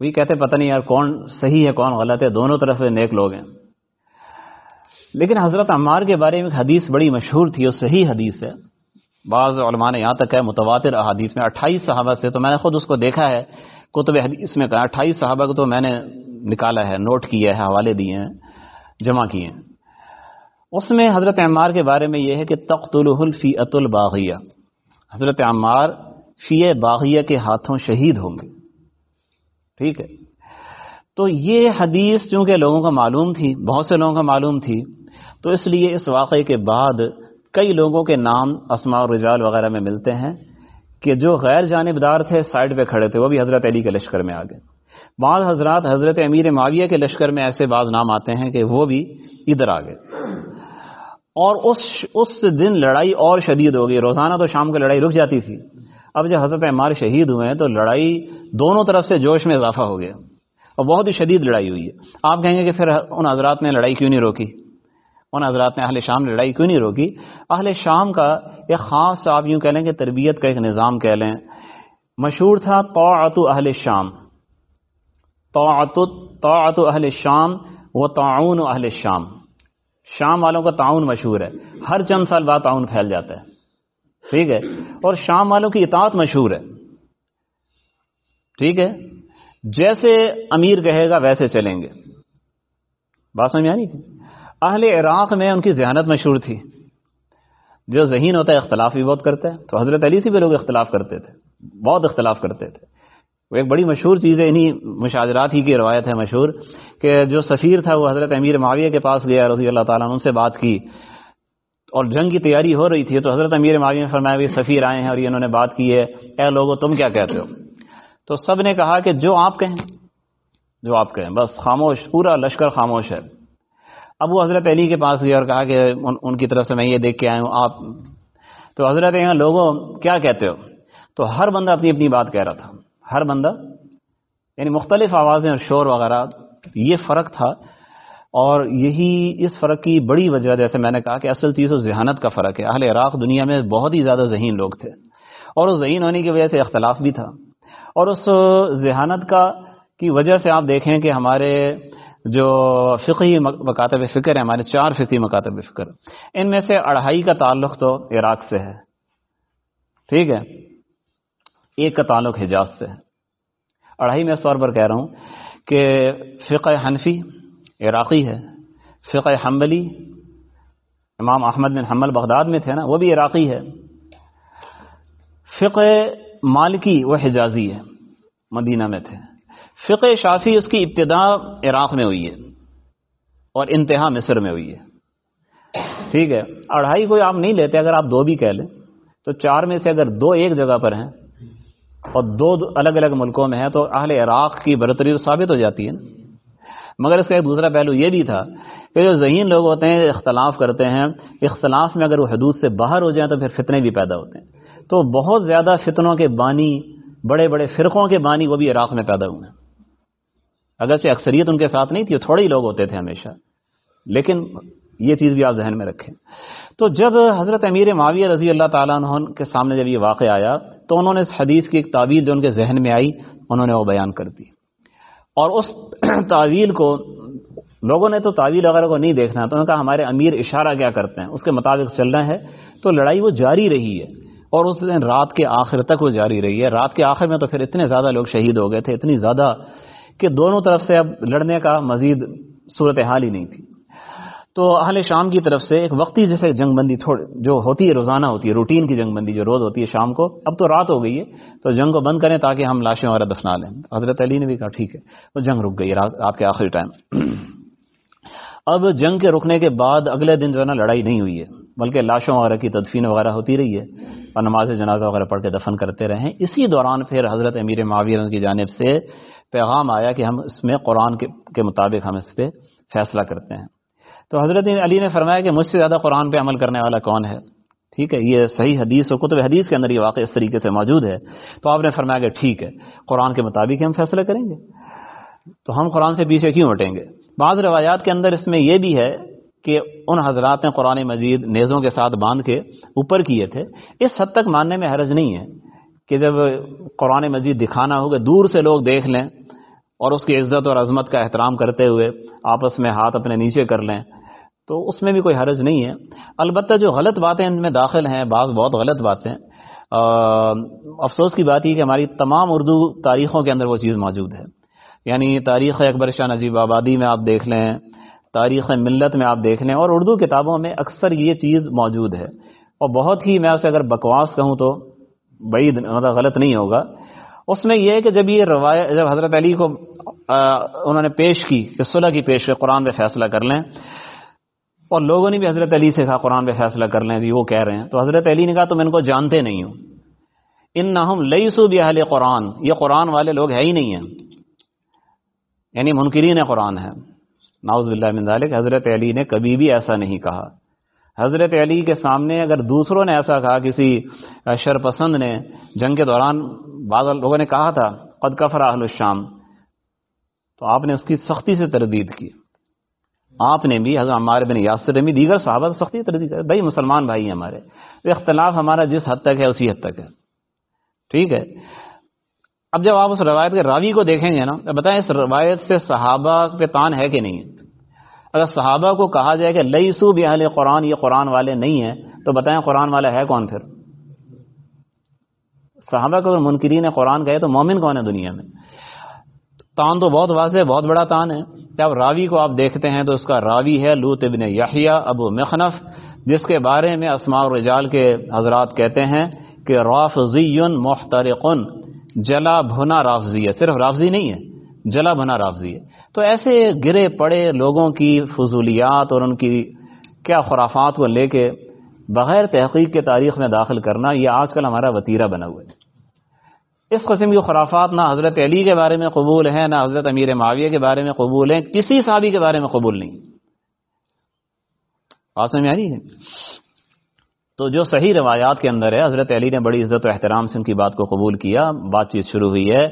وہی کہتے پتہ نہیں یار کون صحیح ہے، کون غلط ہے، دونوں طرف سے نیک لوگ ہیں۔ لیکن حضرت عمار کے بارے میں ایک حدیث بڑی مشہور تھی، اور صحیح حدیث ہے۔ بعض علماء نے یہاں تک ہے متواتر احادیث میں اٹھائیس صحابہ سے تو میں نے خود اس کو دیکھا ہے، کتب حدیث میں کہا، اٹھائیس صحابہ کو تو میں نے نکالا ہے، نوٹ کیا ہے، حوالے دیے ہیں، جمع کیے ہیں۔ اس میں حضرت عمار کے بارے میں یہ ہے کہ تخت الفی ات الباغیہ۔ حضرت عمار فی باغیہ کے ہاتھوں شہید ہوں گے۔ ٹھیک ہے۔ تو یہ حدیث چونکہ لوگوں کا معلوم تھی، بہت سے لوگوں کا معلوم تھی، تو اس لیے اس واقعے کے بعد کئی لوگوں کے نام اسماء اور رجال وغیرہ میں ملتے ہیں کہ جو غیر جانبدار تھے سائڈ پہ کھڑے تھے، وہ بھی حضرت علی کے لشکر میں آ گئے۔ بعض حضرات حضرت امیر معاویہ کے لشکر میں ایسے بعض نام آتے ہیں کہ وہ بھی ادھر آ گئے۔ اور اس اس دن لڑائی اور شدید ہو گئی روزانہ تو شام کو لڑائی رک جاتی تھی۔ اب جب حضرت عمار شہید ہوئے ہیں تو لڑائی دونوں طرف سے جوش میں اضافہ ہو گیا۔ اور بہت ہی شدید لڑائی ہوئی ہے۔ آپ کہیں گے کہ پھر ان حضرات نے لڑائی کیوں نہیں روکی؟ ان حضرات نے اہل شام نے لڑائی کیوں نہیں روکی؟ اہل شام کا ایک خاص آپ یوں کہہ لیں کہ تربیت کا ایک نظام کہہ لیں۔ مشہور تھا طاعت اہل شام۔ طاعت طاعت اہل شام و تعاون اہل شام۔ شام والوں کا تعاون مشہور ہے۔ ہر چند سال بعد تعاون پھیل جاتا ہے۔ ٹھیک ہے؟ اور شام والوں کی اطاعت مشہور ہے۔ ٹھیک ہے؟ جیسے امیر کہے گا ویسے چلیں گے۔ بات سمجھ آنی تھی؟ اہل عراق میں ان کی ذہانت مشہور تھی۔ جو ذہین ہوتا ہے، اختلاف بھی بہت کرتا ہے۔ تو حضرت علی سے بھی لوگ اختلاف کرتے تھے۔ بہت اختلاف کرتے تھے۔ وہ ایک بڑی مشہور چیز ہے انہیں مشاجرات ہی کی روایت ہے مشہور کہ جو سفیر تھا، وہ حضرت امیر معاویہ کے پاس گیا، رضی اللہ تعالیٰ نے ان سے بات کی اور جنگ کی تیاری ہو رہی تھی تو حضرت امیر معاویہ نے فرمایا بھی سفیر آئے ہیں اور یہ انہوں نے بات کی ہے۔ اے لوگوں تم کیا کہتے ہو؟ تو سب نے کہا کہ جو آپ کہیں، جو آپ کہیں، بس خاموش، پورا لشکر خاموش ہے۔ اب وہ حضرت علی کے پاس گیا اور کہا کہ ان ان کی طرف سے میں یہ دیکھ کے آیا ہوں، آپ تو حضرت یہاں لوگوں کیا کہتے ہو؟ تو ہر بندہ اپنی اپنی بات کہہ رہا تھا۔ ہر بندہ یعنی مختلف آوازیں اور شور وغیرہ، یہ فرق تھا۔ اور یہی اس فرق کی بڑی وجہ، جیسے میں نے کہا کہ اصل چیز و ذہانت کا فرق ہے۔ اہل عراق دنیا میں بہت ہی زیادہ ذہین لوگ تھے۔ اور اس ذہین ہونے کی وجہ سے اختلاف بھی تھا۔ اور اس ذہانت کا، کی وجہ سے آپ دیکھیں کہ ہمارے جو فقہی مکاتب فکر ہیں، ہمارے چار فقی مکاتب فکر، ان میں سے اڑھائی کا تعلق تو عراق سے ہے۔ ٹھیک ہے؟ ایک کا تعلق حجاز سے ہے۔ اڑھائی میں اس طور پر کہہ رہا ہوں کہ فقہ حنفی عراقی ہے، فقہ حنبلی امام احمد بن حمل بغداد میں تھے نا، وہ بھی عراقی ہے۔ فقہ مالکی وہ حجازی ہے، مدینہ میں تھے۔ فقہ شافی اس کی ابتدا عراق میں ہوئی ہے اور انتہا مصر میں ہوئی ہے۔ ٹھیک ہے، اڑھائی کوئی آپ نہیں لیتے، اگر آپ دو بھی کہہ لیں تو چار میں سے اگر دو ایک جگہ پر ہیں اور دو الگ الگ ملکوں میں ہیں تو اہل عراق کی برتری تو ثابت ہو جاتی ہے نا۔ مگر اس کا ایک دوسرا پہلو یہ بھی تھا کہ جو ذہین لوگ ہوتے ہیں، اختلاف کرتے ہیں، اختلاف میں اگر وہ حدود سے باہر ہو جائیں تو پھر فتنے بھی پیدا ہوتے ہیں۔ تو بہت زیادہ فتنوں کے بانی، بڑے بڑے فرقوں کے بانی وہ بھی عراق میں پیدا ہوئے ہیں۔ اگرچہ اکثریت ان کے ساتھ نہیں تھی تھوڑے ہی لوگ ہوتے تھے ہمیشہ۔ لیکن یہ چیز بھی آپ ذہن میں رکھیں۔ تو جب حضرت امیر معاویہ رضی اللہ تعالیٰ عنہ کے سامنے جب یہ واقع آیا تو انہوں نے اس حدیث کی ایک تعویل جو ان کے ذہن میں آئی، انہوں نے وہ بیان کر دی۔ اور اس تعویل کو لوگوں نے تو تعویل وغیرہ کو نہیں دیکھنا، تو انہوں نے کہا، ہمارے امیر اشارہ کیا کرتے ہیں؟ اس کے مطابق چلنا ہے۔ تو لڑائی وہ جاری رہی ہے۔ اور اس دن رات کے آخر تک وہ جاری رہی ہے۔ رات کے آخر میں تو پھر اتنے زیادہ لوگ شہید ہو گئے تھے، اتنی زیادہ کہ دونوں طرف سے اب لڑنے کا مزید صورت حال ہی نہیں تھی۔ تو اہل شام کی طرف سے ایک وقتی جیسے جنگ بندی تھوڑی جو ہوتی ہے، روزانہ ہوتی ہے، روٹین کی جنگ بندی جو روز ہوتی ہے شام کو، اب تو رات ہو گئی ہے، تو جنگ کو بند کریں تاکہ ہم لاشیں وغیرہ دفنا لیں۔ حضرت علی نے بھی کہا، ٹھیک ہے تو جنگ رک گئی، رات آپ کے آخری ٹائم۔ اب جنگ کے رکنے کے بعد اگلے دن جو ہے نا، لڑائی نہیں ہوئی ہے، بلکہ لاشوں وغیرہ کی تدفین وغیرہ ہوتی رہی ہے اور نماز جنازہ وغیرہ پڑھ کے دفن کرتے رہے اسی دوران پھر حضرت امیر معاویر کی جانب سے پیغام آیا کہ ہم اس میں قرآن کے مطابق ہم اس پہ فیصلہ کرتے ہیں۔ تو حضرت علی نے فرمایا کہ مجھ سے زیادہ قرآن پہ عمل کرنے والا کون ہے؟ ٹھیک ہے، یہ صحیح حدیث و کتب حدیث کے اندر یہ واقع اس طریقے سے موجود ہے۔ تو آپ نے فرمایا کہ ٹھیک ہے، قرآن کے مطابق ہم فیصلہ کریں گے۔ تو ہم قرآن سے پیچھے کیوں ہٹیں گے؟ بعض روایات کے اندر اس میں یہ بھی ہے کہ ان حضرات نے قرآن مجید نیزوں کے ساتھ باندھ کے اوپر کیے تھے۔ اس حد تک ماننے میں حرج نہیں ہے کہ جب قرآن مجید دکھانا ہوگا، دور سے لوگ دیکھ لیں اور اس کی عزت اور عظمت کا احترام کرتے ہوئے آپس میں ہاتھ اپنے نیچے کر لیں۔ تو اس میں بھی کوئی حرج نہیں ہے۔ البتہ جو غلط باتیں ان میں داخل ہیں، بعض بہت غلط باتیں۔ افسوس کی بات یہ کہ ہماری تمام اردو تاریخوں کے اندر وہ چیز موجود ہے۔ یعنی تاریخ اکبر شاہ نجیب آبادی میں آپ دیکھ لیں، تاریخ ملت میں آپ دیکھ لیں اور اردو کتابوں میں اکثر یہ چیز موجود ہے۔ اور بہت ہی میں اسے اگر بکواس کہوں تو بڑی مطلب غلط نہیں ہوگا۔ اس میں یہ ہے کہ جب یہ روایت، جب حضرت علی کو انہوں نے پیش کی کہ صلح کی پیش قرآن پہ فیصلہ کر لیں۔ اور لوگوں نے بھی حضرت علی سے کہا، قرآن پہ فیصلہ کر لیں جی وہ کہہ رہے ہیں۔ تو حضرت علی نے کہا، تم ان کو جانتے نہیں ہو۔ ان نہ ہم لئی سو قرآن، یہ قرآن والے لوگ ہے ہی نہیں ہیں۔ یعنی منکرین قرآن ہے ناؤز باللہ من ذالک، حضرت علی نے کبھی بھی ایسا نہیں کہا۔ حضرت علی کے سامنے اگر دوسروں نے ایسا کہا، کسی شرپسند نے جنگ کے دوران بعض لوگوں نے کہا تھا، قد کفر اہل الشام، تو آپ نے اس کی سختی سے تردید کی۔ آپ نے بھی، حضرت عمار بن یاسر بھی دیگر صحابہ سختی تردید کر بھائی، مسلمان بھائی ہیں ہمارے۔ اختلاف ہمارا جس حد تک ہے، اسی حد تک ہے۔ ٹھیک ہے؟ اب جب آپ اس روایت کے راوی کو دیکھیں گے نا بتائیں اس روایت سے صحابہ پہ تان ہے کہ نہیں؟ ہے اگر صحابہ کو کہا جائے کہ لئی سو بھی اہل قرآن، یہ قرآن والے نہیں ہیں، تو بتائیں قرآن والا ہے کون پھر؟ صحابہ کو منکرین قرآن کہے تو مومن کون ہے دنیا میں؟ تان تو بہت واضح بہت بڑا تان ہے۔ جب راوی کو آپ دیکھتے ہیں تو اس کا راوی ہے لوت ابن یحییٰ ابو مخنف، جس کے بارے میں اسماء الرجال کے حضرات کہتے ہیں کہ رافضی محترقن جلا بھنا رافضی ہے، صرف رافضی نہیں ہے، جلا بھنا رافضی ہے۔ تو ایسے گرے پڑے لوگوں کی فضولیات اور ان کی کیا خرافات کو لے کے بغیر تحقیق کے تاریخ میں داخل کرنا، یہ آج کل ہمارا وطیرہ بنا ہوا ہے۔ اس قسم کی خرافات نہ حضرت علی کے بارے میں قبول ہیں، نہ حضرت امیر معاویہ کے بارے میں قبول ہیں، کسی صحابی کے بارے میں قبول نہیں۔ بات آ رہی ہے؟ تو جو صحیح روایات کے اندر ہے، حضرت علی نے بڑی عزت و احترام سے ان کی بات کو قبول کیا، بات چیت شروع ہوئی ہے۔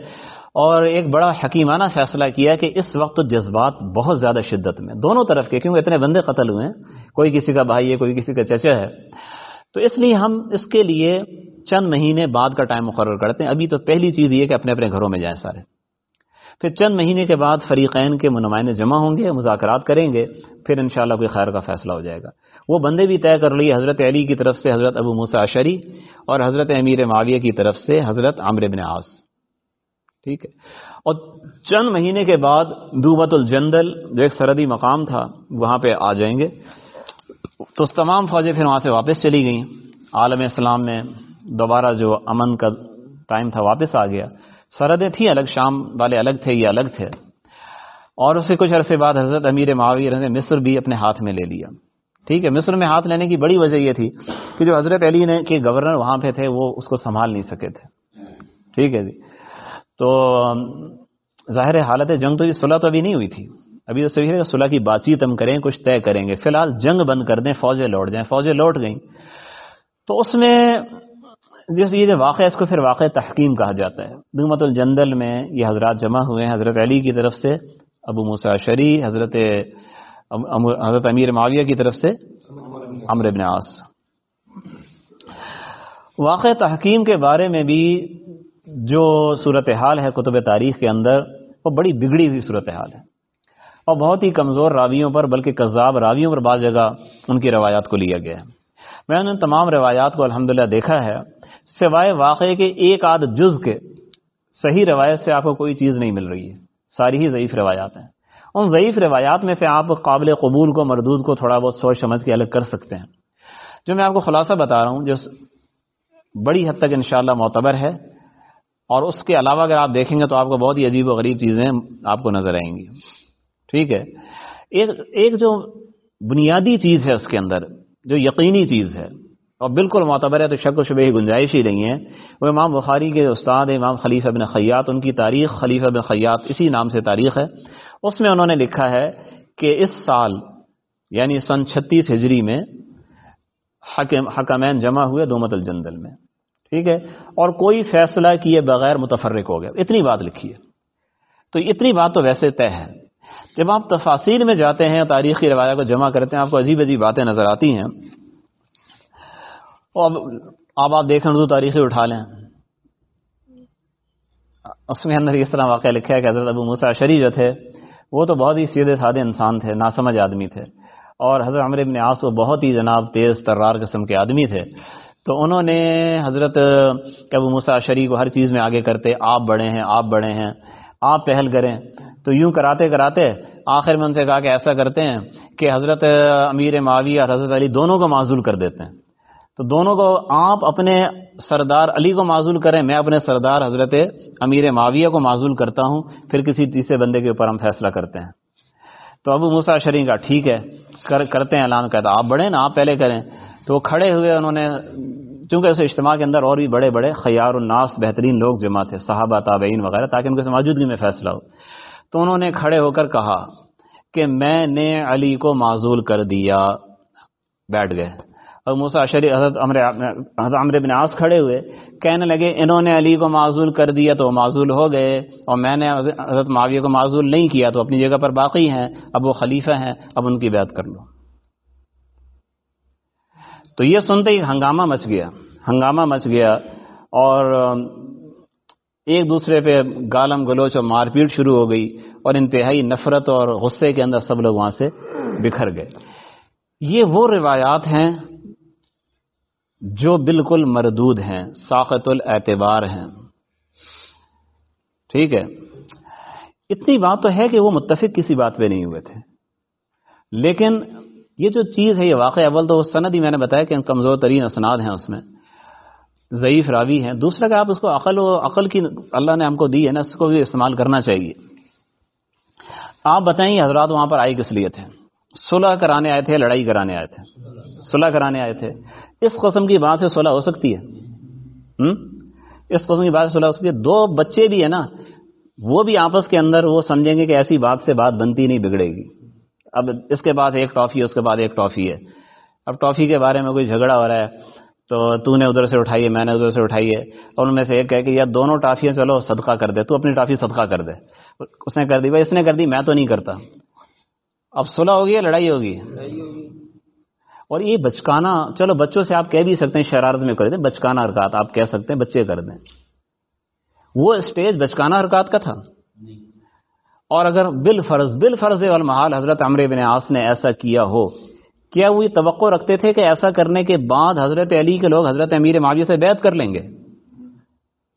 اور ایک بڑا حکیمانہ فیصلہ کیا کہ اس وقت جذبات بہت زیادہ شدت میں، دونوں طرف کے، کیونکہ اتنے بندے قتل ہوئے ہیں۔ کوئی کسی کا بھائی ہے، کوئی کسی کا چچا ہے۔ تو اس لیے ہم اس کے لیے چند مہینے بعد کا ٹائم مقرر کرتے ہیں۔ ابھی تو پہلی چیز یہ کہ اپنے اپنے گھروں میں جائیں سارے۔ پھر چند مہینے کے بعد فریقین کے نمائندے جمع ہوں گے، مذاکرات کریں گے، پھر انشاءاللہ کوئی خیر کا فیصلہ ہو جائے گا۔ وہ بندے بھی طے کر لیے، حضرت علی کی طرف سے حضرت ابو اشری اور حضرت امیر معاویہ کی طرف سے حضرت عامر بن عاص۔ ٹھیک ہے۔ اور چند مہینے کے بعد دوبت الجندل جو ایک سرحدی مقام تھا، وہاں پہ آ جائیں گے۔ تو تمام فوجیں پھر وہاں سے واپس چلی گئیں۔ عالم اسلام میں دوبارہ جو امن کا ٹائم تھا واپس آ گیا۔ سرحدیں تھیں الگ، شام والے الگ تھے، یہ الگ تھے۔ اور اس سے کچھ عرصے بعد حضرت امیر معاویہ نے مصر بھی اپنے ہاتھ میں لے لیا۔ ٹھیک ہے، مصر میں ہاتھ لینے کی بڑی وجہ یہ تھی کہ جو حضرت علی نے کے گورنر وہاں پہ تھے، وہ اس کو سنبھال نہیں سکے تھے۔ ٹھیک ہے جی۔ تو ظاہر حالت جنگ تو یہ صلح تو ابھی نہیں ہوئی تھی۔ ابھی تو صحیح ہے صلح کی بات چیت ہم کریں، کچھ طے کریں گے۔ فی الحال جنگ بند کر دیں، فوجیں لوٹ جائیں، فوجیں لوٹ گئیں۔ تو اس میں جیسے یہ جو واقعہ اس کو پھر واقع تحکیم کہا جاتا ہے۔ دمت الجندل میں یہ حضرات جمع ہوئے ہیں۔ حضرت علی کی طرف سے، ابو موسا شری حضرت حضرت امیر معاویہ کی طرف سے امر ابن عاص۔ واقع تحکیم کے بارے میں بھی جو صورت حال ہے کتب تاریخ کے اندر، وہ بڑی بگڑی ہوئی صورت حال ہے۔ اور بہت ہی کمزور راویوں پر، بلکہ کذاب راویوں پر بعض جگہ ان کی روایات کو لیا گیا ہے۔ میں نے ان تمام روایات کو الحمدللہ دیکھا ہے۔ سوائے واقعے کے ایک آدھ جز کے، صحیح روایت سے آپ کو کوئی چیز نہیں مل رہی ہے۔ ساری ہی ضعیف روایات ہیں۔ ان ضعیف روایات میں سے آپ قابل قبول کو، مردود کو تھوڑا بہت سوچ سمجھ کے الگ کر سکتے ہیں۔ جو میں آپ کو خلاصہ بتا رہا ہوں، جو بڑی حد تک انشاءاللہ معتبر ہے، اور اس کے علاوہ اگر آپ دیکھیں گے تو آپ کو بہت ہی عجیب و غریب چیزیں آپ کو نظر آئیں گی۔ ٹھیک ہے؟ ایک ایک جو بنیادی چیز ہے اس کے اندر، جو یقینی چیز ہے اور بالکل معتبر ہے تو شک و شبہ گنجائش ہی نہیں ہے۔ وہ امام بخاری کے استاد امام خلیفہ بن خیات ان کی تاریخ خلیفہ بن خیات اسی نام سے تاریخ ہے۔ اس میں انہوں نے لکھا ہے کہ اس سال یعنی سن چھتیس ہجری میں، حکم، حکمین جمع ہوئے دومت الجندل میں۔ ٹھیک ہے؟ اور کوئی فیصلہ کیے بغیر متفرق ہو گیا۔ اتنی بات لکھی ہے۔ تو اتنی بات تو ویسے طے ہے۔ جب آپ تفاصیل میں جاتے ہیں، تاریخی روایہ کو جمع کرتے ہیں، آپ کو عجیب عجیب باتیں نظر آتی ہیں۔ اب اب آپ دیکھیں اردو تاریخی اٹھا لیں۔ اس میں اندر اس طرح واقعہ لکھا ہے کہ حضرت ابو مساشری جو تھے، وہ تو بہت ہی سیدھے سادے انسان تھے، ناسمجھ آدمی تھے۔ اور حضرت عمر ابن عاص وہ بہت ہی جناب تیز، ترار قسم کے آدمی تھے۔ تو انہوں نے حضرت ابو مساشری کو ہر چیز میں آگے کرتے، آپ بڑے ہیں، آپ بڑے ہیں، آپ پہل کریں۔ تو یوں کراتے کراتے آخر میں ان سے کہا کہ ایسا کرتے ہیں کہ حضرت امیر معاویہ اور حضرت علی دونوں کو معذول کر دیتے ہیں۔ تو دونوں کو آپ اپنے سردار علی کو معذول کریں، میں اپنے سردار حضرت امیر معاویہ کو معذول کرتا ہوں، پھر کسی تیسرے بندے کے اوپر ہم فیصلہ کرتے ہیں۔ تو ابو مسا شرین کا ٹھیک ہے، کر، کرتے ہیں اعلان کہتا آپ بڑھیں نا، آپ پہلے کریں۔ تو وہ کھڑے ہوئے انہوں نے، چونکہ اس اجتماع کے اندر اور بھی بڑے بڑے خیار الناس، بہترین لوگ جمع تھے، صحابہ، تابعین وغیرہ، تاکہ ان کے موجودگی میں فیصلہ ہو۔ تو انہوں نے کھڑے ہو کر کہا کہ میں نے علی کو معذول کر دیا، بیٹھ گئے۔ اور موسا شری حضرت حضرت عمر بن عاص کھڑے ہوئے، کہنے لگے، انہوں نے علی کو معذول کر دیا تو وہ معذول ہو گئے، اور میں نے حضرت معاویہ کو معذول نہیں کیا تو اپنی جگہ پر باقی ہیں، اب وہ خلیفہ ہیں، اب ان کی بیعت کر لو۔ تو یہ سنتے ہی ہنگامہ مچ گیا، ہنگامہ مچ گیا، اور ایک دوسرے پہ گالم گلوچ اور مار پیٹ شروع ہو گئی، اور انتہائی نفرت اور غصے کے اندر سب لوگ وہاں سے بکھر گئے۔ یہ وہ روایات ہیں جو بالکل مردود ہیں ساقت الاعتبار ہیں۔ ٹھیک ہے؟ اتنی بات تو ہے کہ وہ متفق کسی بات پہ نہیں ہوئے تھے۔ لیکن یہ جو چیز ہے، یہ واقع اول تو سند ہی میں نے بتایا کہ کمزور ترین اسناد ہیں اس میں۔ ضعیف راوی ہیں۔ دوسرا کہ آپ اس کو عقل و عقل کی اللہ نے ہم کو دی ہے نا، اس کو بھی استعمال کرنا چاہیے۔ آپ بتائیں، حضرات وہاں پر آئی کس لیے تھے؟ صلح کرانے آئے تھے لڑائی کرانے آئے تھے؟ صلح کرانے آئے تھے۔ اس قسم کی بات سے صلح ہو سکتی ہے۔ اس قسم کی بات سے صلح ہو سکتی ہے۔ دو بچے بھی ہیں نا، وہ بھی آپس کے اندر وہ سمجھیں گے کہ ایسی بات سے بات بنتی نہیں، بگڑے گی۔ اب اس کے بعد ایک ٹافی ہے، اس کے بعد ایک ٹافی ہے۔ اب ٹافی کے بارے میں کوئی جھگڑا ہو رہا ہے تو تو نے ادھر سے اٹھائی ہے، میں نے ادھر سے اٹھائی ہے۔ اور ان میں سے ایک کہے کہ یار دونوں ٹافیاں چلو، صدقہ کر دے، تو اپنی ٹافی صدقہ کر دے۔ اس نے کر دی، بھائی اس نے کر دی، میں تو نہیں کرتا۔ اب صلح ہوگی یا لڑائی ہوگی؟ اور یہ بچکانا چلو بچوں سے آپ کہہ بھی سکتے ہیں شرارت میں کر دیں بچکانا حرکات آپ کہہ سکتے ہیں بچے کر دیں۔ وہ اسٹیج بچکانا حرکات کا تھا۔ اور اگر بال فرض بال فرض المحال حضرت عمر بن عاص نے ایسا کیا ہو کیا وہ یہ توقع رکھتے تھے کہ ایسا کرنے کے بعد حضرت علی کے لوگ حضرت امیر معاویہ سے بیعت کر لیں گے؟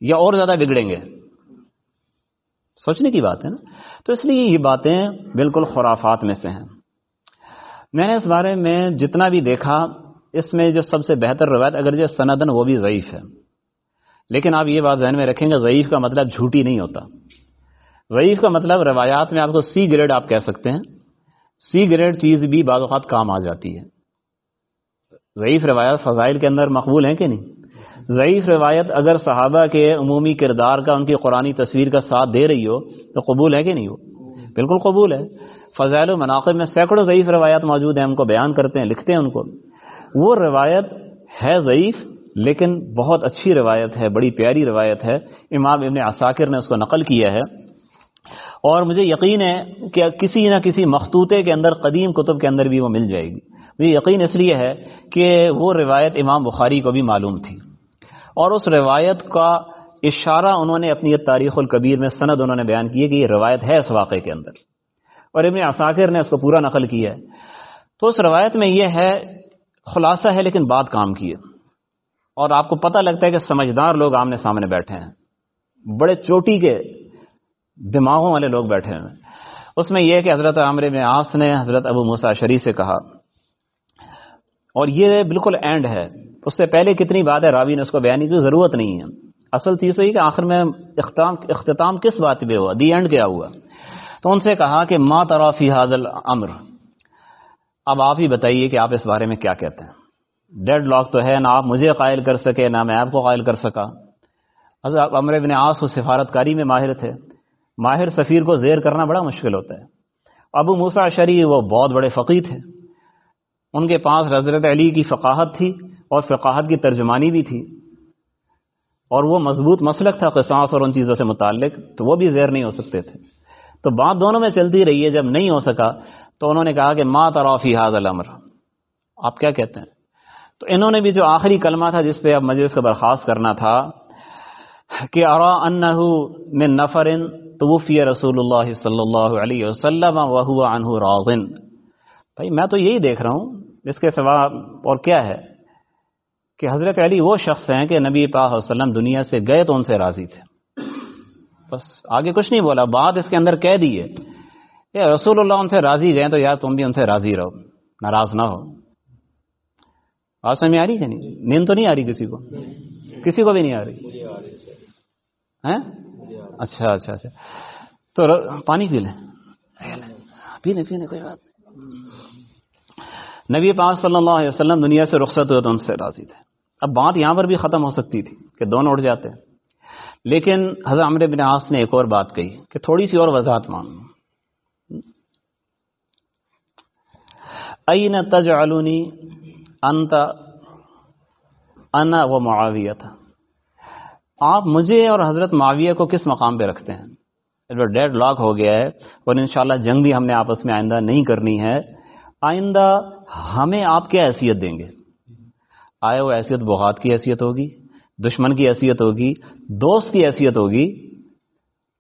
یا اور زیادہ بگڑیں گے؟ سوچنے کی بات ہے نا؟ تو اس لیے یہ باتیں بالکل خرافات میں سے ہیں۔ میں نے اس بارے میں جتنا بھی دیکھا، اس میں جو سب سے بہتر روایت اگر جو سندن، وہ بھی ضعیف ہے۔ لیکن آپ یہ بات ذہن میں رکھیں گے ضعیف کا مطلب جھوٹی نہیں ہوتا۔ ضعیف کا مطلب روایات میں آپ کو سی گریڈ آپ کہہ سکتے ہیں۔ سی گریڈ چیز بھی بعض اوقات کام آ جاتی ہے۔ ضعیف روایات فضائل کے اندر مقبول ہیں کہ نہیں؟ ضعیف روایت اگر صحابہ کے عمومی کردار کا، ان کی قرآن تصویر کا ساتھ دے رہی ہو، تو قبول ہے کہ نہیں ہو بالکل قبول ہے۔ فضائل و مناقب میں سینکڑوں ضعیف روایات موجود ہیں، ہم کو بیان کرتے ہیں، لکھتے ہیں ان کو۔ وہ روایت ہے ضعیف، لیکن بہت اچھی روایت ہے، بڑی پیاری روایت ہے۔ امام ابن عساکر نے اس کو نقل کیا ہے۔ اور مجھے یقین ہے کہ کسی نہ کسی مختوطے کے اندر، قدیم کتب کے اندر بھی وہ مل جائے گی۔ مجھے یقین اس لیے ہے کہ وہ روایت امام بخاری کو بھی معلوم تھی۔ اور اس روایت کا اشارہ انہوں نے اپنی تاریخ القبیر میں سند انہوں نے بیان کی ہے کہ یہ روایت ہے اس واقعے کے اندر۔ اور ابن عساکر نے اس کو پورا نقل کیا ہے۔ تو اس روایت میں یہ ہے، خلاصہ ہے لیکن بات کام کی ہے۔ اور آپ کو پتہ لگتا ہے کہ سمجھدار لوگ آمنے سامنے بیٹھے ہیں۔ بڑے چوٹی کے دماغوں والے لوگ بیٹھے ہیں۔ اس میں یہ کہ حضرت عامر آس نے حضرت ابو مسا شریف سے کہا۔ اور یہ بالکل اینڈ ہے۔ اس سے پہلے کتنی بات ہے، راوی نے اس کو بیانی کی، ضرورت نہیں ہے۔ اصل چیز تو یہ کہ آخر میں اختتام اختتام کس بات پہ ہوا؟ دی اینڈ کیا ہوا؟ تو ان سے کہا کہ ما ترافی حاضل امر اب آپ ہی بتائیے کہ آپ اس بارے میں کیا کہتے ہیں۔ ڈیڈ لاک تو ہے نہ آپ مجھے قائل کر سکے، نہ میں آپ کو قائل کر سکا۔ حضرت امر بن آس و سفارت کاری میں ماہر تھے۔ ماہر سفیر کو زیر کرنا بڑا مشکل ہوتا ہے۔ ابو موسا شری وہ بہت بڑے فقی تھے۔ ان کے پاس حضرت علی کی فقاہت تھی اور فقاہت کی ترجمانی بھی تھی۔ اور وہ مضبوط مسلک تھا قصاص اور ان چیزوں سے متعلق، تو وہ بھی زیر نہیں ہو سکتے تھے۔ تو بات دونوں میں چلتی رہی ہے جب نہیں ہو سکا تو انہوں نے کہا کہ ما ترافی حاض الامر۔ آپ کیا کہتے ہیں؟ تو انہوں نے بھی جو آخری کلمہ تھا جس پہ اب مجلس کو برخاست کرنا تھا کہ ارا انہو من نفر توفی رسول اللہ صلی اللہ علیہ وسلم وهو عنہ راضن۔ بھائی میں تو یہی دیکھ رہا ہوں اس کے سوا اور کیا ہے کہ حضرت علی وہ شخص ہیں کہ نبی پاک وسلم دنیا سے گئے تو ان سے راضی تھے۔ آگے کچھ نہیں بولا بات اس کے اندر کہہ دی ہے۔ کہ رسول اللہ ان سے راضی گئے تو یار تم بھی ان سے راضی رہو ناراض نہ ہو۔ آج میں آ رہی کہ نہیں؟ نیند تو نہیں آ رہی کسی کو؟ کسی کو بھی نہیں آ رہی۔ اچھا اچھا اچھا۔ تو پانی پی لیں۔ پی لیں پی لیں کوئی بات نبی پاک صلی اللہ علیہ وسلم دنیا سے رخصت ہوئے تو ان سے راضی تھے۔ اب بات یہاں پر بھی ختم ہو سکتی تھی کہ دونوں اٹھ جاتے ہیں۔ لیکن حضرت عمر بن عاص نے ایک اور بات کہی کہ تھوڑی سی اور وضاحت مان این تجعلونی انت انا و معاویہ تھا آپ مجھے اور حضرت معاویہ کو کس مقام پہ رکھتے ہیں؟ ڈیڈ لاک ہو گیا ہے اور انشاءاللہ جنگ بھی ہم نے آپس میں آئندہ نہیں کرنی ہے۔ آئندہ ہمیں آپ کیا حیثیت دیں گے؟ آئے وہ حیثیت بہات کی حیثیت ہوگی۔ دشمن کی حیثیت ہوگی، دوست کی حیثیت ہوگی،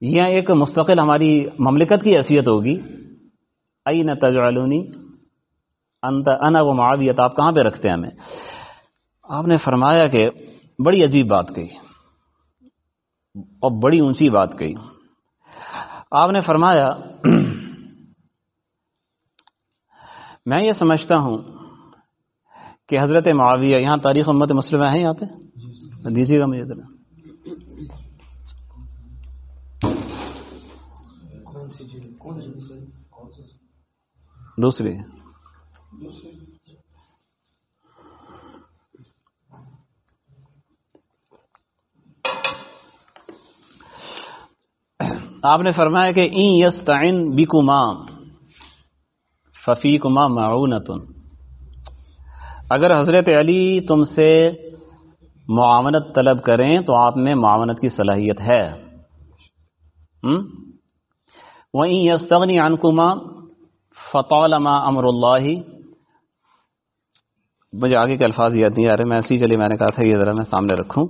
یا ایک مستقل ہماری مملکت کی حیثیت ہوگی۔ آئی نہ تجعلونی؟ انت، انا و معاویت، آپ کہاں پہ رکھتے ہیں ہمیں؟ آپ نے فرمایا کہ بڑی عجیب بات کہی، اور بڑی اونچی بات کہی۔ آپ نے فرمایا، میں یہ سمجھتا ہوں کہ حضرت معاویہ، یہاں تاریخ امت مسلمہ ہیں یہاں پہ؟ دیجیے گا مجھے ذرا۔ دوسری۔ آپ نے فرمایا کہ این تعین بیکما ففی کما معاونتن اگر حضرت علی تم سے معاونت طلب کریں تو آپ میں معاونت کی صلاحیت ہے۔ وہیں یستغنی عنکما فطالما امر اللہ مجھے آگے کے الفاظ یاد نہیں آ رہے، میں اسی کے لیے میں نے کہا تھا، یہ ذرا میں سامنے رکھوں۔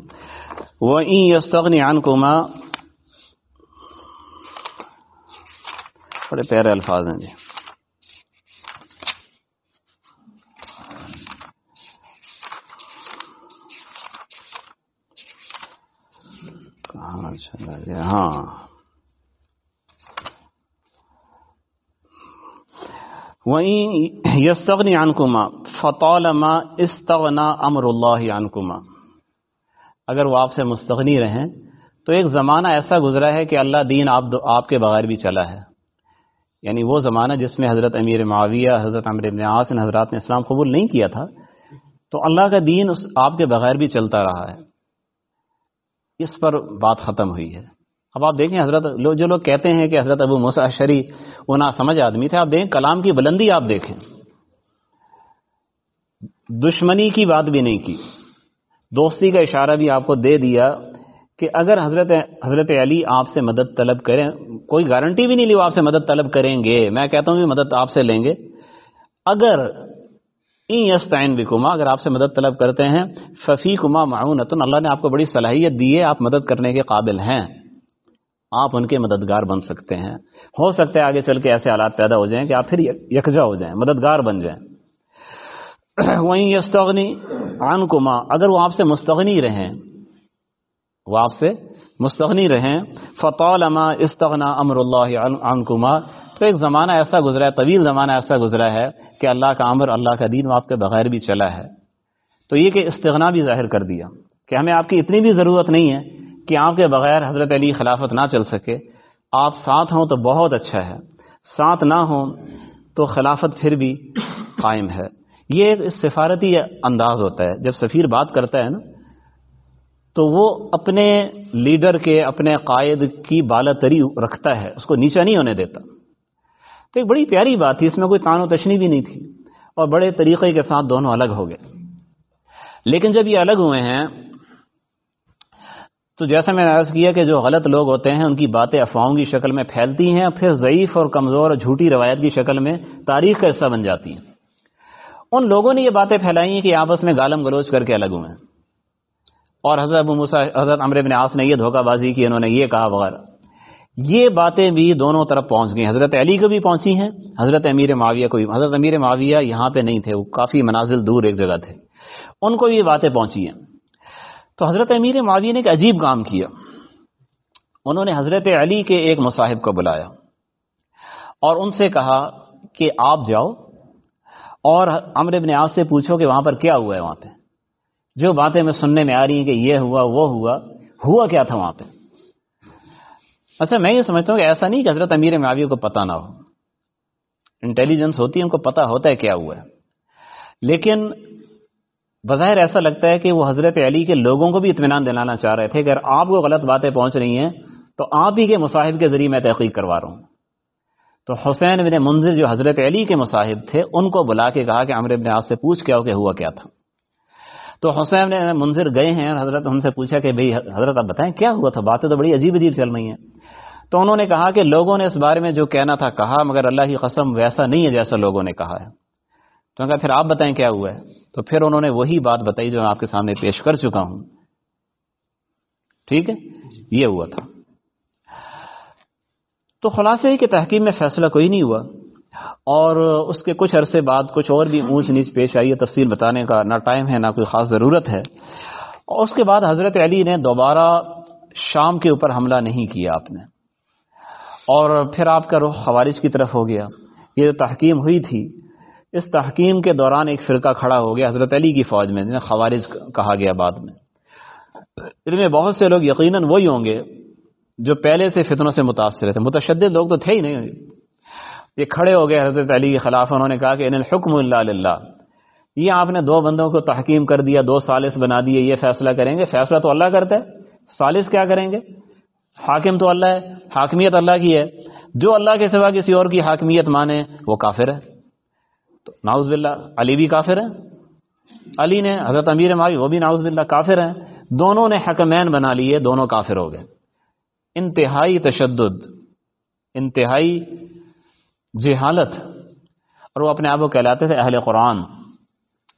وہیں یستغنی عنکما بڑے پیارے الفاظ ہیں جی۔ کہاں ہاں۔ وہیں یستغنی عنکما فطالما استغنا امر اللہ عنکما اگر وہ آپ سے مستغنی رہیں، تو ایک زمانہ ایسا گزرا ہے کہ اللہ دین آپ آپ کے بغیر بھی چلا ہے۔ یعنی وہ زمانہ جس میں حضرت امیر معاویہ، حضرت امر ابن عاص، حضرات نے اسلام قبول نہیں کیا تھا، تو اللہ کا دین اس، آپ کے بغیر بھی چلتا رہا ہے۔ اس پر بات ختم ہوئی ہے۔ اب آپ دیکھیں حضرت جو لوگ کہتے ہیں کہ حضرت ابو مساشری وہ نا سمجھ آدمی تھے، آپ دیکھیں کلام کی بلندی آپ دیکھیں۔ دشمنی کی بات بھی نہیں کی۔ دوستی کا اشارہ بھی آپ کو دے دیا کہ اگر حضرت حضرت علی آپ سے مدد طلب کریں، کوئی گارنٹی بھی نہیں لی وہ آپ سے مدد طلب کریں گے۔ میں کہتا ہوں کہ مدد آپ سے لیں گے۔ اگر یستعین بکما اگر آپ سے مدد طلب کرتے ہیں ففی کما معاونت اللہ نے آپ کو بڑی صلاحیت دی ہے، آپ مدد کرنے کے قابل ہیں۔ آپ ان کے مددگار بن سکتے ہیں۔ ہو سکتا ہے آگے چل کے ایسے حالات پیدا ہو جائیں کہ آپ پھر یکجا ہو جائیں، مددگار بن جائیں۔ وہیں یستغنی عن کما اگر وہ آپ سے مستغنی رہیں، وہ آپ سے مستغنی رہیں فطول اما استغنا امر اللہ عن کما تو ایک زمانہ ایسا گزرا ہے، طویل زمانہ ایسا گزرا ہے کہ اللہ کا امر، اللہ کا دین آپ کے بغیر بھی چلا ہے۔ تو یہ کہ استغنا بھی ظاہر کر دیا کہ ہمیں آپ کی اتنی بھی ضرورت نہیں ہے کہ آپ کے بغیر حضرت علی خلافت نہ چل سکے۔ آپ ساتھ ہوں تو بہت اچھا ہے، ساتھ نہ ہوں تو خلافت پھر بھی قائم ہے۔ یہ ایک سفارتی انداز ہوتا ہے۔ جب سفیر بات کرتا ہے نا، تو وہ اپنے لیڈر کے، اپنے قائد کی بالا تری رکھتا ہے، اس کو نیچا نہیں ہونے دیتا۔ تو ایک بڑی پیاری بات تھی، اس میں کوئی تان و تشنی بھی نہیں تھی، اور بڑے طریقے کے ساتھ دونوں الگ ہو گئے۔ لیکن جب یہ الگ ہوئے ہیں، تو جیسا میں نے عرض کیا کہ جو غلط لوگ ہوتے ہیں، ان کی باتیں افواہوں کی شکل میں پھیلتی ہیں، پھر ضعیف اور کمزور اور جھوٹی روایت کی شکل میں تاریخ کا حصہ بن جاتی ہیں۔ ان لوگوں نے یہ باتیں پھیلائی ہیں کہ آپس میں گالم گلوچ کر کے الگ ہوئے ہیں۔ اور حضرت ابو مسا حضرت عمر بن عاص نے یہ دھوکہ بازی کی، انہوں نے یہ کہا، وغیرہ۔ یہ باتیں بھی دونوں طرف پہنچ گئی حضرت علی کو بھی پہنچی ہیں، حضرت امیر معاویہ کو بھی۔ حضرت امیر معاویہ یہاں پہ نہیں تھے، وہ کافی منازل دور ایک جگہ تھے۔ ان کو یہ باتیں پہنچی ہیں۔ تو حضرت امیر معاویہ نے ایک عجیب کام کیا۔ انہوں نے حضرت علی کے ایک مصاحب کو بلایا اور ان سے کہا کہ آپ جاؤ اور امر ابن آس سے پوچھو کہ وہاں پر کیا ہوا ہے وہاں پہ۔ جو باتیں میں سننے میں آ رہی ہیں کہ یہ ہوا، وہ ہوا ہوا کیا تھا وہاں پہ؟ اچھا میں یہ سمجھتا ہوں کہ ایسا نہیں کہ حضرت امیر معاویہ کو پتہ نہ ہو۔ انٹیلیجنس ہوتی ہے، ان کو پتا ہوتا ہے کیا ہوا ہے۔ لیکن بظاہر ایسا لگتا ہے کہ وہ حضرت علی کے لوگوں کو بھی اطمینان دلانا چاہ رہے تھے اگر آپ کو غلط باتیں پہنچ رہی ہیں تو آپ ہی کے مصاحب کے ذریعے میں تحقیق کروا رہا ہوں۔ تو حسین بن منظر جو حضرت علی کے مصاحب تھے، ان کو بلا کے کہا کہ عمر ابن آس سے پوچھ کیا ہو کہ ہوا کیا تھا۔ تو حسین منظر گئے ہیں اور حضرت ان سے پوچھا کہ بھئی حضرت آپ بتائیں کیا ہوا تھا؟ باتیں تو بڑی عجیب عجیب چل رہی ہیں۔ تو انہوں نے کہا کہ لوگوں نے اس بارے میں جو کہنا تھا کہا، مگر اللہ کی قسم ویسا نہیں ہے جیسا لوگوں نے کہا ہے۔ تو کہا، پھر آپ بتائیں کیا ہوا ہے؟ تو پھر انہوں نے وہی بات بتائی جو میں آپ کے سامنے پیش کر چکا ہوں۔ ٹھیک ہے؟ یہ ہوا تھا۔ تو خلاصے کی تحقیق میں فیصلہ کوئی نہیں ہوا، اور اس کے کچھ عرصے بعد کچھ اور بھی اونچ نیچ پیش آئی ہے تفصیل بتانے کا، نہ ٹائم ہے، نہ کوئی خاص ضرورت ہے۔ اور اس کے بعد حضرت علی نے دوبارہ شام کے اوپر حملہ نہیں کیا آپ نے۔ اور پھر آپ کا رخ خوارج کی طرف ہو گیا۔ یہ جو تحکیم ہوئی تھی، اس تحکیم کے دوران ایک فرقہ کھڑا ہو گیا حضرت علی کی فوج میں، جنہیں خوارج کہا گیا بعد میں۔ ان میں بہت سے لوگ یقیناً وہی ہوں گے جو پہلے سے فتنوں سے متاثر تھے۔ متشدد لوگ تو تھے ہی نہیں۔ یہ کھڑے ہو گئے حضرت علی کے خلاف، انہوں نے کہا کہ ان الحکم اللہ اللہ یہ آپ نے دو بندوں کو تحکیم کر دیا، دو سالس بنا دیے، یہ فیصلہ کریں گے۔ فیصلہ تو اللہ کرتا ہے سالس کیا کریں گے؟ حاکم تو اللہ ہے، حاکمیت اللہ کی ہے۔ جو اللہ کے سوا کسی اور کی حاکمیت مانے، وہ کافر ہے۔ تو ناؤز باللہ، علی بھی کافر ہیں علی نے حضرت امیر ماوی وہ بھی ناؤز باللہ کافر ہیں۔ دونوں نے حکمین بنا لیے، دونوں کافر ہو گئے۔ انتہائی تشدد، انتہائی جہالت، اور وہ اپنے آپ کو کہلاتے تھے اہل قرآن۔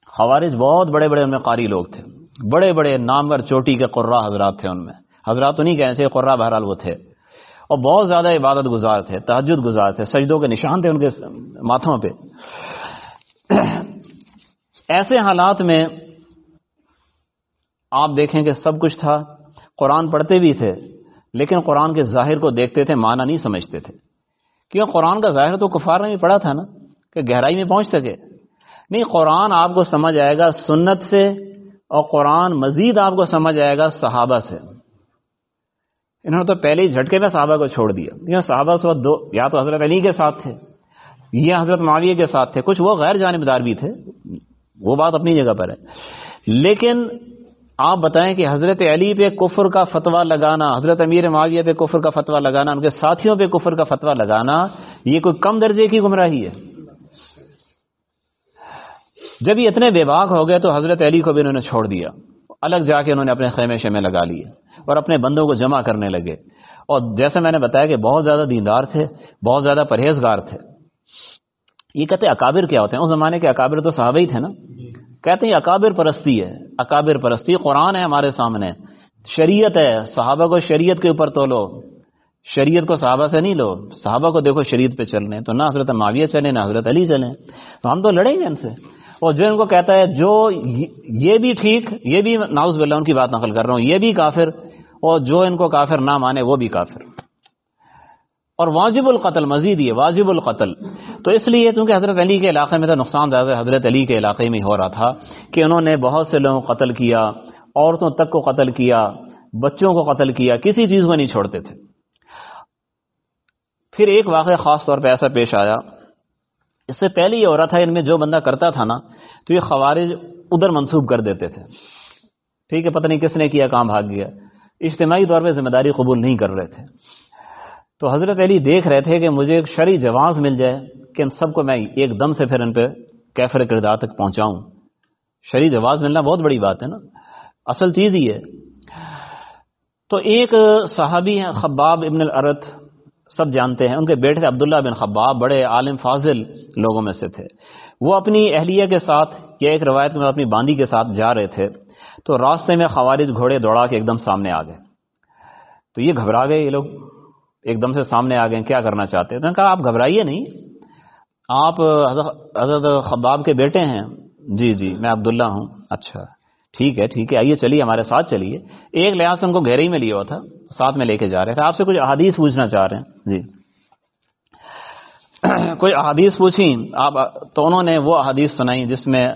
خوارج بہت بڑے بڑے ان میں قاری لوگ تھے۔ بڑے بڑے نامور چوٹی کے قرہ حضرات تھے ان میں۔ حضرات تو نہیں کہنے تھے، قرہ بہرحال وہ تھے۔ اور بہت زیادہ عبادت گزار تھے تحجد گزار تھے، سجدوں کے نشان تھے ان کے ماتھوں پہ۔ ایسے حالات میں آپ دیکھیں کہ سب کچھ تھا۔ قرآن پڑھتے بھی تھے، لیکن قرآن کے ظاہر کو دیکھتے تھے، معنی نہیں سمجھتے تھے۔ کیونکہ قرآن کا ظاہر تو کفار نے بھی پڑھا تھا نا، کہ گہرائی میں پہنچ سکے۔ نہیں، قرآن آپ کو سمجھ آئے گا سنت سے اور قرآن مزید آپ کو سمجھ آئے گا صحابہ سے۔ انہوں نے تو پہلے ہی جھٹکے میں صحابہ کو چھوڑ دیا۔ صحابہ اس وقت دو یا تو حضرت علی کے ساتھ تھے، یا حضرت معاویہ کے ساتھ تھے۔ کچھ وہ غیر جانبدار بھی تھے، وہ بات اپنی جگہ پر ہے۔ لیکن آپ بتائیں کہ حضرت علی پہ کفر کا فتویٰ لگانا، حضرت امیر معاویہ پہ کفر کا فتویٰ لگانا، ان کے ساتھیوں پہ کفر کا فتویٰ لگانا، یہ کوئی کم درجے کی گمراہی ہے؟ جب یہ اتنے بے باک ہو گئے تو حضرت علی کو بھی انہوں نے چھوڑ دیا۔ الگ جا کے انہوں نے اپنے خیمے شیمے لگا لیے۔ اور اپنے بندوں کو جمع کرنے لگے۔ اور جیسے میں نے بتایا کہ بہت زیادہ دیندار تھے، بہت زیادہ پرہیزگار تھے۔ یہ کہتے اکابر کیا ہوتے ہیں؟ اس زمانے کے اکابر تو صحابہ ہی تھے نا؟ کہتے ہیں اکابر پرستی ہے، اکابر پرستی، قرآن ہے ہمارے سامنے۔ شریعت ہے، صحابہ کو شریعت کے اوپر تو لو شریعت کو صحابہ سے نہیں لو، صحابہ کو دیکھو شریعت پہ چلنے تو نہ حضرت معاویہ چلیں، نہ حضرت علی چلیں۔ تو ہم تو لڑیں گے ان سے۔ اور جو ان کو کہتا ہے، جو یہ بھی ٹھیک، یہ بھی ناؤز باللہ ان کی بات نقل کر رہا ہوں، یہ بھی کافر۔ اور جو ان کو کافر نہ مانے وہ بھی کافر۔ اور واجب القتل، مزید یہ واجب القتل۔ تو اس لیے چونکہ حضرت علی کے علاقے میں تو نقصان زیادہ حضرت علی کے علاقے میں ہو رہا تھا کہ انہوں نے بہت سے لوگوں کو قتل کیا، عورتوں تک کو قتل کیا، بچوں کو قتل کیا، کسی چیز کو نہیں چھوڑتے تھے۔ پھر ایک واقعہ خاص طور پہ ایسا پیش آیا۔ اس سے پہلے یہ ہو رہا تھا، ان میں جو بندہ کرتا تھا نا، تو یہ خوارج ادھر منسوب کر دیتے تھے۔ ٹھیک ہے، پتہ نہیں کس نے کیا کام بھاگ گیا۔ اجتماعی طور پہ ذمہ داری قبول نہیں کر رہے تھے۔ تو حضرت علی دیکھ رہے تھے کہ مجھے ایک شرعی جواز مل جائے کہ ان سب کو میں ایک دم سے پھر ان پہ کیفر کردار تک پہنچاؤں۔ شرعی جواز ملنا بہت بڑی بات ہے نا۔ اصل چیز ہی ہے تو ایک صحابی ہیں خباب ابن العرت سب جانتے ہیں، ان کے بیٹے عبداللہ بن خباب بڑے عالم فاضل لوگوں میں سے تھے۔ وہ اپنی اہلیہ کے ساتھ یا ایک روایت میں اپنی باندی کے ساتھ جا رہے تھے۔ تو راستے میں خوارج گھوڑے دوڑا کے ایک دم سامنے آ گئے۔ تو یہ گھبرا گئے یہ لوگ۔ ایک دم سے سامنے آ گئے، کیا کرنا چاہتے ہیں؟ تو نے کہا، آپ گھبرائیے نہیں۔ آپ حضرت خباب کے بیٹے ہیں۔ جی جی میں عبداللہ ہوں۔ اچھا ٹھیک ہے ٹھیک ہے۔ آئیے، چلیے، ہمارے ساتھ چلیے۔ ایک لحاظ سے ان کو گہرے ہی میں لیا ہوا تھا، ساتھ میں لے کے جا رہے تھے۔ آپ سے کچھ احادیث پوچھنا چاہ رہے ہیں۔ جی۔ کوئی احادیث پوچھی آپ، تو انہوں نے وہ احادیث سنائی جس میں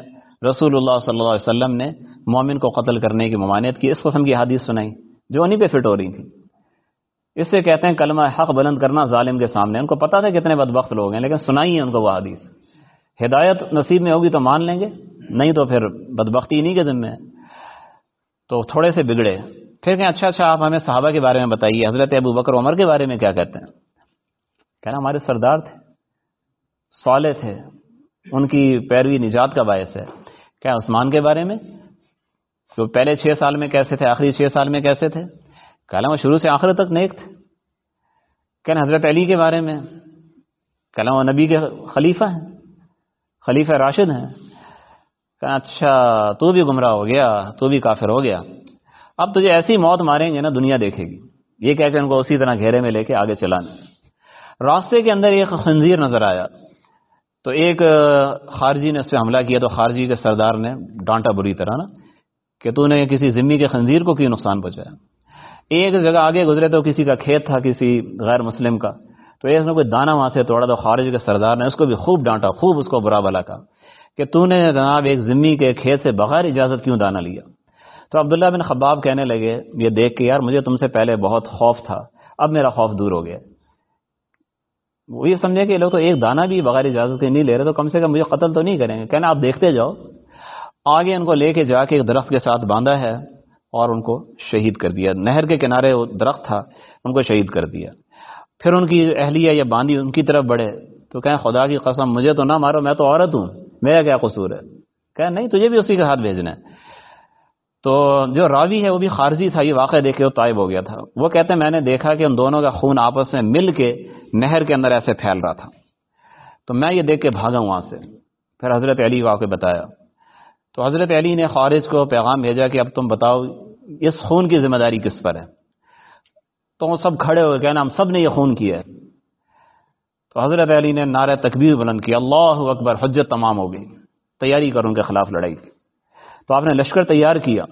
رسول اللہ صلی اللہ علیہ وسلم نے مومن کو قتل کرنے کی ممانعت کی اس قسم کی حادیث سنائی جو انہیں پہ فٹ ہو رہی تھی۔ اس سے کہتے ہیں کلمہ حق بلند کرنا ظالم کے سامنے۔ ان کو پتا تھا کتنے بدبخت لوگ ہیں، لیکن سنائی ہے ان کو وہ حدیث۔ ہدایت نصیب میں ہوگی تو مان لیں گے، نہیں تو پھر بدبختی نہیں کے ذمے تو تھوڑے سے بگڑے۔ پھر کہیں اچھا اچھا آپ ہمیں صحابہ کے بارے میں بتائیے، حضرت ابو بکر عمر کے بارے میں کیا کہتے ہیں؟ کہنا ہمارے سردار تھے، صالح تھے، ان کی پیروی نجات کا باعث ہے۔ کیا عثمان کے بارے میں؟ تو پہلے چھ سال میں کیسے تھے؟ آخری چھ سال میں کیسے تھے؟ کہنا وہ شروع سے آخر تک نیک تھے۔ کہنا حضرت علی کے بارے میں کہنا وہ نبی کے خلیفہ ہیں، خلیفہ راشد ہیں۔ کہنا اچھا تو بھی گمراہ ہو گیا، تو بھی کافر ہو گیا۔ اب تجھے ایسی موت ماریں گے نا، دنیا دیکھے گی۔ یہ کہہ کے ان کو اسی طرح گھیرے میں لے کے آگے چلانے راستے کے اندر ایک خنزیر نظر آیا۔ تو ایک خارجی نے اس پہ حملہ کیا تو خارجی کے سردار نے ڈانٹا بری طرح نا کہ تو نے کسی ذمی کے خنزیر کو کیوں نقصان پہنچایا؟ ایک جگہ آگے گزرے تو کسی کا کھیت تھا، کسی غیر مسلم کا، تو ایک نے کوئی دانا وہاں سے توڑا تو خارج کے سردار نے اس کو بھی خوب ڈانٹا، خوب اس کو برا بلا کہا کہ تو نے جناب ایک ذمی کے کھیت سے بغیر اجازت کیوں دانا لیا؟ تو عبداللہ بن خباب کہنے لگے یہ دیکھ کے یار مجھے تم سے پہلے بہت خوف تھا، اب میرا خوف دور ہو گیا۔ وہ یہ سمجھے کہ لوگ تو ایک دانہ بھی بغیر اجازت کے نہیں لے رہے تو کم سے کم مجھے قتل تو نہیں کریں گے۔ کہنا آپ دیکھتے جاؤ۔ آگے ان کو لے کے جا کے ایک درخت کے ساتھ باندھا ہے اور ان کو شہید کر دیا۔ نہر کے کنارے وہ درخت تھا، ان کو شہید کر دیا۔ پھر ان کی اہلیہ یا باندھی ان کی طرف بڑھے۔ تو کہیں خدا کی قسم، مجھے تو نہ مارو، میں تو عورت ہوں۔ میرا کیا قصور ہے؟ کہ نہیں، تجھے بھی اسی کے ہاتھ بھیجنا ہے۔ تو جو راوی ہے، وہ بھی خارجی تھا۔ یہ واقعہ دیکھے وہ طائب ہو گیا تھا۔ وہ کہتے ہیں، میں نے دیکھا کہ ان دونوں کا خون آپس میں مل کے نہر کے اندر ایسے پھیل رہا تھا۔ تو میں یہ دیکھ کے بھاگا وہاں سے۔ پھر حضرت علی واقع بتایا۔ تو حضرت علی نے خارج کو پیغام بھیجا کہ اب تم بتاؤ اس خون کی ذمہ داری کس پر ہے؟ تو وہ سب کھڑے ہوئے کہنا ہم سب نے یہ خون کیا ہے۔ تو حضرت علی نے نعرہ تکبیر بلند کیا، اللہ اکبر، حجت تمام ہو گئی۔ تیاری کروں ان کے خلاف لڑائی۔ کی تو آپ نے لشکر تیار کیا۔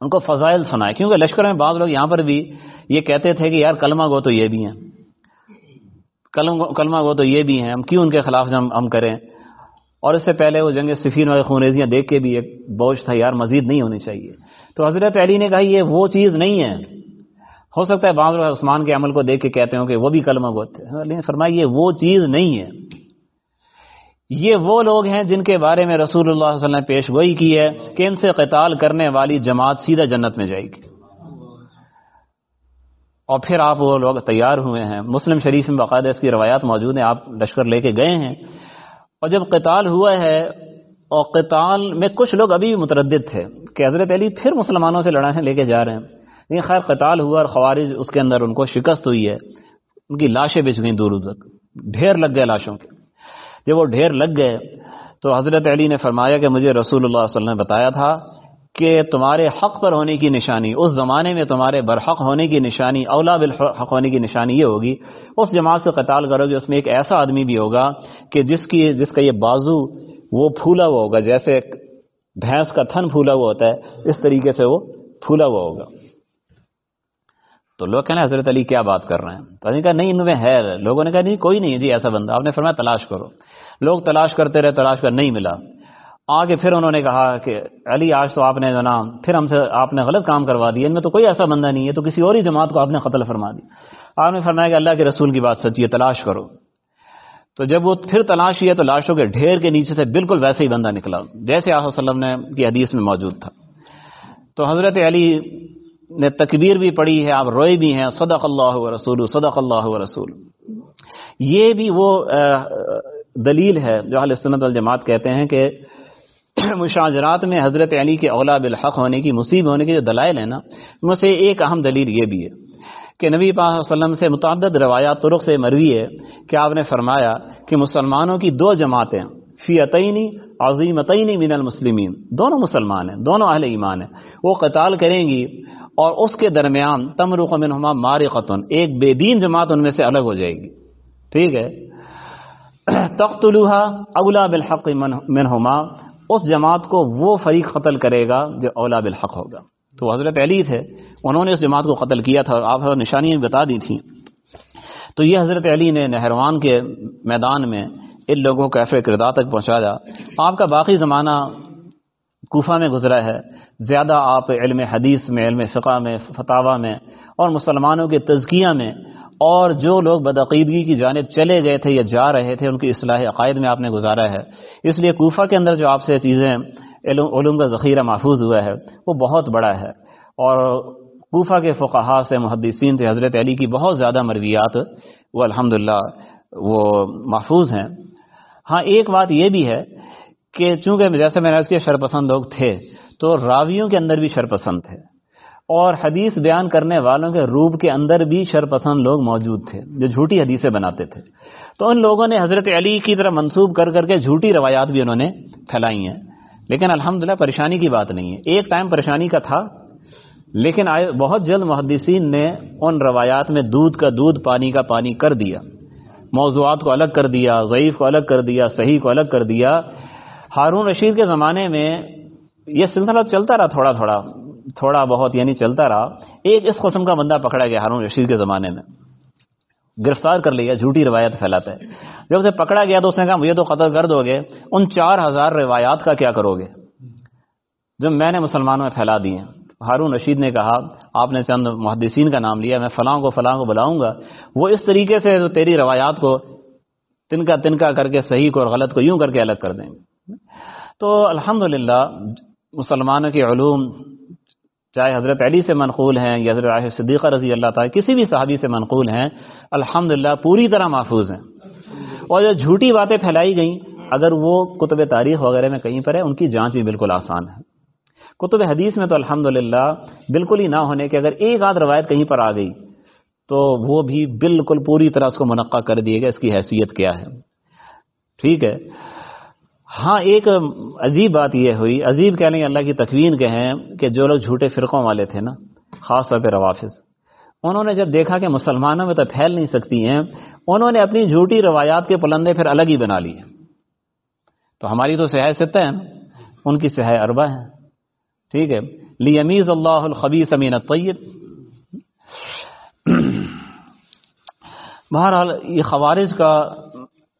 ان کو فضائل سنائے، کیونکہ لشکر میں بعض لوگ یہاں پر بھی یہ کہتے تھے کہ یار کلمہ گو تو یہ بھی ہیں۔ کلمہ گو تو یہ بھی ہیں، ہم کیوں ان کے خلاف ہم کریں؟ اور اس سے پہلے وہ جنگ سفین اور خونریزیاں دیکھ کے بھی ایک بوجھ تھا، یار مزید نہیں ہونی چاہیے۔ تو حضرت علی نے کہا، یہ وہ چیز نہیں ہے۔ ہو سکتا ہے بعض لوگ عثمان کے عمل کو دیکھ کے کہتے ہوں کہ وہ بھی کلمہ گو تھے لیکن فرمایا، یہ وہ چیز نہیں ہے۔ یہ وہ لوگ ہیں جن کے بارے میں رسول اللہ صلی اللہ علیہ وسلم نے پیش گوئی کی ہے کہ ان سے قتال کرنے والی جماعت سیدھا جنت میں جائے گی۔ اور پھر آپ وہ لوگ تیار ہوئے ہیں۔ مسلم شریف میں باقاعدہ اس کی روایات موجود ہیں، آپ لشکر لے کے گئے ہیں۔ اور جب قتال ہوا ہے، اور قتال میں کچھ لوگ ابھی بھی متردد تھے کہ حضرت علی پھر مسلمانوں سے لڑائیں لے کے جا رہے ہیں۔ لیکن خیر قتال ہوا اور خوارج اس کے اندر ان کو شکست ہوئی ہے۔ ان کی لاشیں بچ گئیں دور تک۔ ڈھیر لگ گئے لاشوں کے۔ جب وہ ڈھیر لگ گئے تو حضرت علی نے فرمایا کہ مجھے رسول اللہ صلی اللہ علیہ وسلم نے بتایا تھا کہ تمہارے حق پر ہونے کی نشانی، اس زمانے میں تمہارے برحق ہونے کی نشانی، اولا بالحق ہونے کی نشانی یہ ہوگی۔ اس جماعت سے قتال کرو گے، اس میں ایک ایسا آدمی بھی ہوگا کہ جس کی، جس کا یہ بازو وہ پھولا ہوا ہوگا، جیسے بھینس کا تھن پھولا ہوا ہوتا ہے، اس طریقے سے وہ پھولا ہوا ہوگا۔ تو لوگ کہنا حضرت علی کیا بات کر رہے ہیں؟ تو کہا، نہیں، ان میں ہے۔ لوگوں نے کہا، نہیں، کوئی نہیں ہے جی ایسا بندہ، آپ نے فرمایا تلاش کرو۔ لوگ تلاش کرتے رہے، تلاش کر نہیں ملا۔ آگے پھر انہوں نے کہا کہ علی، آج تو آپ نے جو نا پھر ہم سے آپ نے غلط کام کروا دیا، ان میں تو کوئی ایسا بندہ نہیں ہے، تو کسی اور ہی جماعت کو آپ نے قتل فرما دی آپ نے فرمایا کہ اللہ کے رسول کی بات سچی ہے، تلاش کرو۔ تو جب وہ پھر تلاش کیا تو لاشوں کے ڈھیر کے نیچے سے بالکل ویسے ہی بندہ نکلا۔ جیسے آ وسلم نے کی حدیث میں موجود تھا۔ تو حضرت علی نے تکبیر بھی پڑھی ہے، آپ روئے بھی ہیں، صدق اللہ و رسول، صدق اللہ و رسول۔ یہ بھی وہ دلیل ہے جو حال سنت الجماعت کہتے ہیں کہ مشاجرات میں حضرت علی کے اولا بالحق ہونے کی، مصیب ہونے کی جو دلائل ہیں نا، ان سے ایک اہم دلیل یہ بھی ہے کہ نبی پاک علیہ وسلم سے متعدد روایات طرق سے مروی ہے کہ آپ نے فرمایا کہ مسلمانوں کی دو جماعتیں فی عطینی عظیم عطینی من المسلمین، دونوں مسلمان ہیں، دونوں اہل ایمان ہیں، وہ قتال کریں گی اور اس کے درمیان تمرق منہما مار ایک بے دین جماعت ان میں سے الگ ہو جائے گی۔ ٹھیک ہے؟ تخت الوحا اولا بالحق منہما اس جماعت کو وہ فریق قتل کرے گا جو اولا بالحق ہوگا۔ تو حضرت علی تھے، انہوں نے اس جماعت کو قتل کیا تھا آپ نشانیاں بتا دی تھیں۔ تو یہ حضرت علی نے نہروان کے میدان میں ان لوگوں کو ایفے کردار تک پہنچایا۔ آپ کا باقی زمانہ کوفہ میں گزرا ہے۔ زیادہ آپ علم حدیث میں، علم فقہ میں فتح میں اور مسلمانوں کے تزکیہ میں اور جو لوگ بدعقیدگی کی جانب چلے گئے تھے یا جا رہے تھے، ان کی اصلاح عقائد میں آپ نے گزارا ہے۔ اس لیے کوفہ کے اندر جو آپ سے چیزیں علوم کا ذخیرہ محفوظ ہوا ہے، وہ بہت بڑا ہے۔ اور کوفہ کے فقہا سے، محدثین تھے حضرت علی کی بہت زیادہ مرویات، وہ الحمد وہ محفوظ ہیں۔ ہاں ایک بات یہ بھی ہے کہ چونکہ جیسے میں نے اس کے شرپسند لوگ تھے، تو راویوں کے اندر بھی شرپسند تھے۔ اور حدیث بیان کرنے والوں کے روپ کے اندر بھی شرپسند لوگ موجود تھے، جو جھوٹی حدیثیں بناتے تھے۔ تو ان لوگوں نے حضرت علی کی طرح منسوب کر کر کے جھوٹی روایات بھی انہوں نے پھیلائی ہیں۔ لیکن الحمدللہ پریشانی کی بات نہیں ہے۔ ایک ٹائم پریشانی کا تھا، لیکن آئے بہت جلد محدثین نے ان روایات میں دودھ کا دودھ، پانی کا پانی کر دیا۔ موضوعات کو الگ کر دیا، ضعیف کو الگ کر دیا، صحیح کو الگ کر دیا۔ ہارون رشید کے زمانے میں یہ سلسلہ چلتا رہا تھوڑا تھوڑا۔ تھوڑا بہت یعنی چلتا رہا۔ ایک اس قسم کا بندہ پکڑا گیا ہارون رشید کے زمانے میں۔ گرفتار کر لیا، جھوٹی روایت پھیلاتا ہے۔ جب اسے پکڑا گیا تو اس نے کہا، مجھے تو قتل کر دو گے، ان چار ہزار روایات کا کیا کرو گے؟ جو میں نے مسلمانوں میں پھیلا دی ہیں۔ ہارون رشید نے کہا، آپ نے چند محدثین کا نام لیا، میں فلاں کو فلاں کو بلاؤں گا۔ وہ اس طریقے سے تیری روایات کو تنکا تنکا کر کے صحیح کو اور غلط کو یوں کر کے الگ کر دیں گے۔ تو الحمد مسلمانوں کے علوم چاہے حضرت علی سے منقول ہیں یا حضرت صدیقہ رضی اللہ تعالیٰ، کسی بھی صحابی سے منقول ہیں الحمد پوری طرح محفوظ ہیں۔ اور جو جھوٹی باتیں پھیلائی گئیں، اگر وہ کتب تاریخ وغیرہ میں کہیں پر ہے ان کی جانچ بھی بالکل آسان ہے۔ کتب حدیث میں تو الحمد بالکل ہی نہ ہونے کے اگر ایک آدھ روایت کہیں پر آ گئی، تو وہ بھی بالکل پوری طرح اس کو منقع کر دیے گا اس کی حیثیت کیا ہے۔ ٹھیک ہے۔ ہاں ایک عجیب بات یہ ہوئی۔ عجیب کہہ لیں اللہ کی تکوین کہیں کہ جو لوگ جھوٹے فرقوں والے تھے نا، خاص طور پہ روافظ، انہوں نے جب دیکھا کہ مسلمانوں میں تو پھیل نہیں سکتی ہیں، انہوں نے اپنی جھوٹی روایات کے پلندے پھر الگ ہی بنا لیے تو ہماری تو سیاح ستہ ہے ان کی سیاح اربا ہے ٹھیک ہے۔ لی امیز اللہ الخبیث امین طیب بہرحال، یہ خوارج کا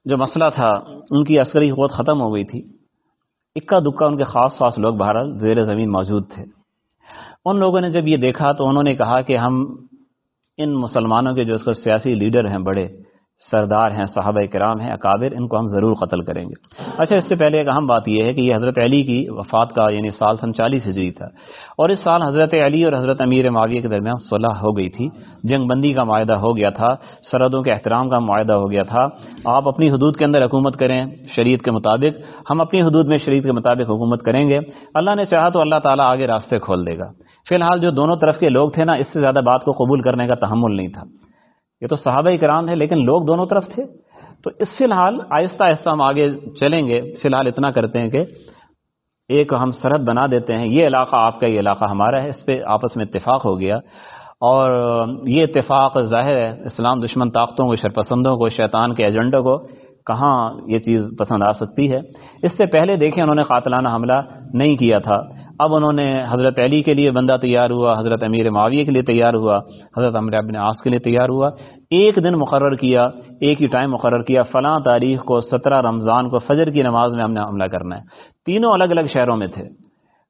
جو مسئلہ تھا، ان کی عسکری قوت ختم ہو گئی تھی۔ اکا دکا ان کے خاص خاص لوگ بہرحال زیر زمین موجود تھے۔ ان لوگوں نے جب یہ دیکھا تو انہوں نے کہا کہ ہم ان مسلمانوں کے جو اس کا سیاسی لیڈر ہیں بڑے سردار ہیں، صحابہ کرام ہیں، اکابر، ان کو ہم ضرور قتل کریں گے۔ اچھا اس سے پہلے ایک اہم بات یہ ہے کہ یہ حضرت علی کی وفات کا یعنی سال سن چالیس ہجری تھا۔ اور اس سال حضرت علی اور حضرت امیر معاویہ کے درمیان صلح ہو گئی تھی۔ جنگ بندی کا معاہدہ ہو گیا تھا سرحدوں کے احترام کا معاہدہ ہو گیا تھا۔ آپ اپنی حدود کے اندر حکومت کریں شریعت کے مطابق، ہم اپنی حدود میں شریعت کے مطابق حکومت کریں گے۔ اللہ نے چاہا تو اللہ تعالیٰ آگے راستے کھول دے گا۔ فی الحال جو دونوں طرف کے لوگ تھے نا، اس سے زیادہ بات کو قبول کرنے کا تحمل نہیں تھا۔ یہ تو صحابہ کرام تھے، لیکن لوگ دونوں طرف تھے۔ تو اس فی الحال آہستہ آہستہ ہم آگے چلیں گے۔ فی الحال اتنا کرتے ہیں کہ ایک ہم سرحد بنا دیتے ہیں۔ یہ علاقہ آپ کا، یہ علاقہ ہمارا ہے۔ اس پہ آپس میں اتفاق ہو گیا۔ اور یہ اتفاق ظاہر ہے، اسلام دشمن طاقتوں کو، شرپسندوں کو، شیطان کے ایجنڈوں کو کہاں یہ چیز پسند آ سکتی ہے۔ اس سے پہلے دیکھیں انہوں نے قاتلانہ حملہ نہیں کیا تھا۔ اب انہوں نے حضرت علی کے لیے بندہ تیار ہوا، حضرت امیر معاویہ کے لیے تیار ہوا، حضرت امر ابن آس کے لیے تیار ہوا، ایک دن مقرر کیا، ایک ہی ٹائم مقرر کیا، فلاں تاریخ کو، سترہ رمضان کو، فجر کی نماز میں ہم نے حملہ کرنا ہے۔ تینوں الگ الگ شہروں میں تھے۔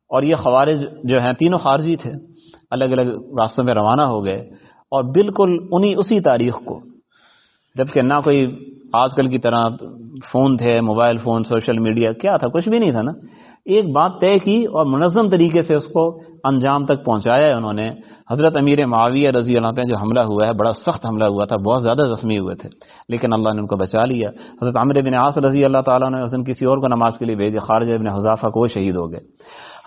اور یہ خوارج جو ہیں، تینوں خارجی تھے۔ الگ الگ راستوں میں روانہ ہو گئے۔ اور بالکل انہی، اسی تاریخ کو۔ جبکہ نہ کوئی آج کل کی طرح فون تھے، موبائل فون، سوشل میڈیا، کیا تھا؟ کچھ بھی نہیں تھا نا۔ ایک بات طے کی اور منظم طریقے سے اس کو انجام تک پہنچایا ہے انہوں نے۔ حضرت امیر معاویہ رضی اللہ عنہ جو حملہ ہوا ہے، بڑا سخت حملہ ہوا تھا، بہت زیادہ زخمی ہوئے تھے، لیکن اللہ نے ان کو بچا لیا۔ حضرت عامر بن عاص رضی اللہ تعالیٰ نے اس دن کسی اور کو نماز کے لیے بھیجے خارج ابن حضافہ کو شہید ہو گئے۔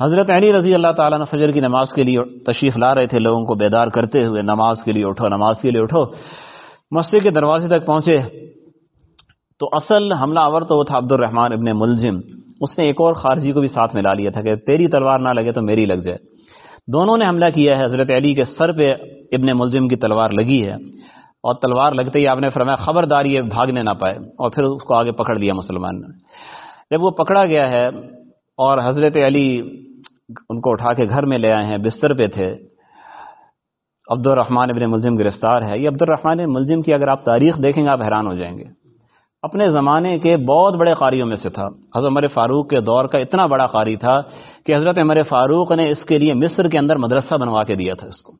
حضرت علی رضی اللہ تعالیٰ نے فجر کی نماز کے لیے تشریف لا رہے تھے، لوگوں کو بیدار کرتے ہوئے نماز کے لیے اٹھو، نماز کے لیے اٹھو۔ مسجد کے دروازے تک پہنچے۔ تو اصل حملہ آور تو وہ تھا عبد الرحمان ابن ملزم۔ اس نے ایک اور خارجی کو بھی ساتھ ملا لیا تھا کہ تیری تلوار نہ لگے تو میری لگ جائے۔ دونوں نے حملہ کیا ہے۔ حضرت علی کے سر پہ ابن ملزم کی تلوار لگی ہے اور تلوار لگتے ہی آپ نے فرمایا خبردار یہ بھاگنے نہ پائے اور پھر اس کو آگے پکڑ لیا مسلمان نے۔ جب وہ پکڑا گیا ہے اور حضرت علی ان کو اٹھا کے گھر میں لے آئے ہیں، بستر پہ تھے۔ عبد الرحمٰن ابن ملزم گرفتار ہے۔ یہ عبد الرحمٰن ملزم کی اگر آپ تاریخ دیکھیں گے، آپ حیران ہو جائیں گے۔ اپنے زمانے کے بہت بڑے قاریوں میں سے تھا۔ حضرت عمر فاروق کے دور کا اتنا بڑا قاری تھا کہ حضرت عمر فاروق نے اس کے لیے مصر کے اندر مدرسہ بنوا کے دیا تھا اس کو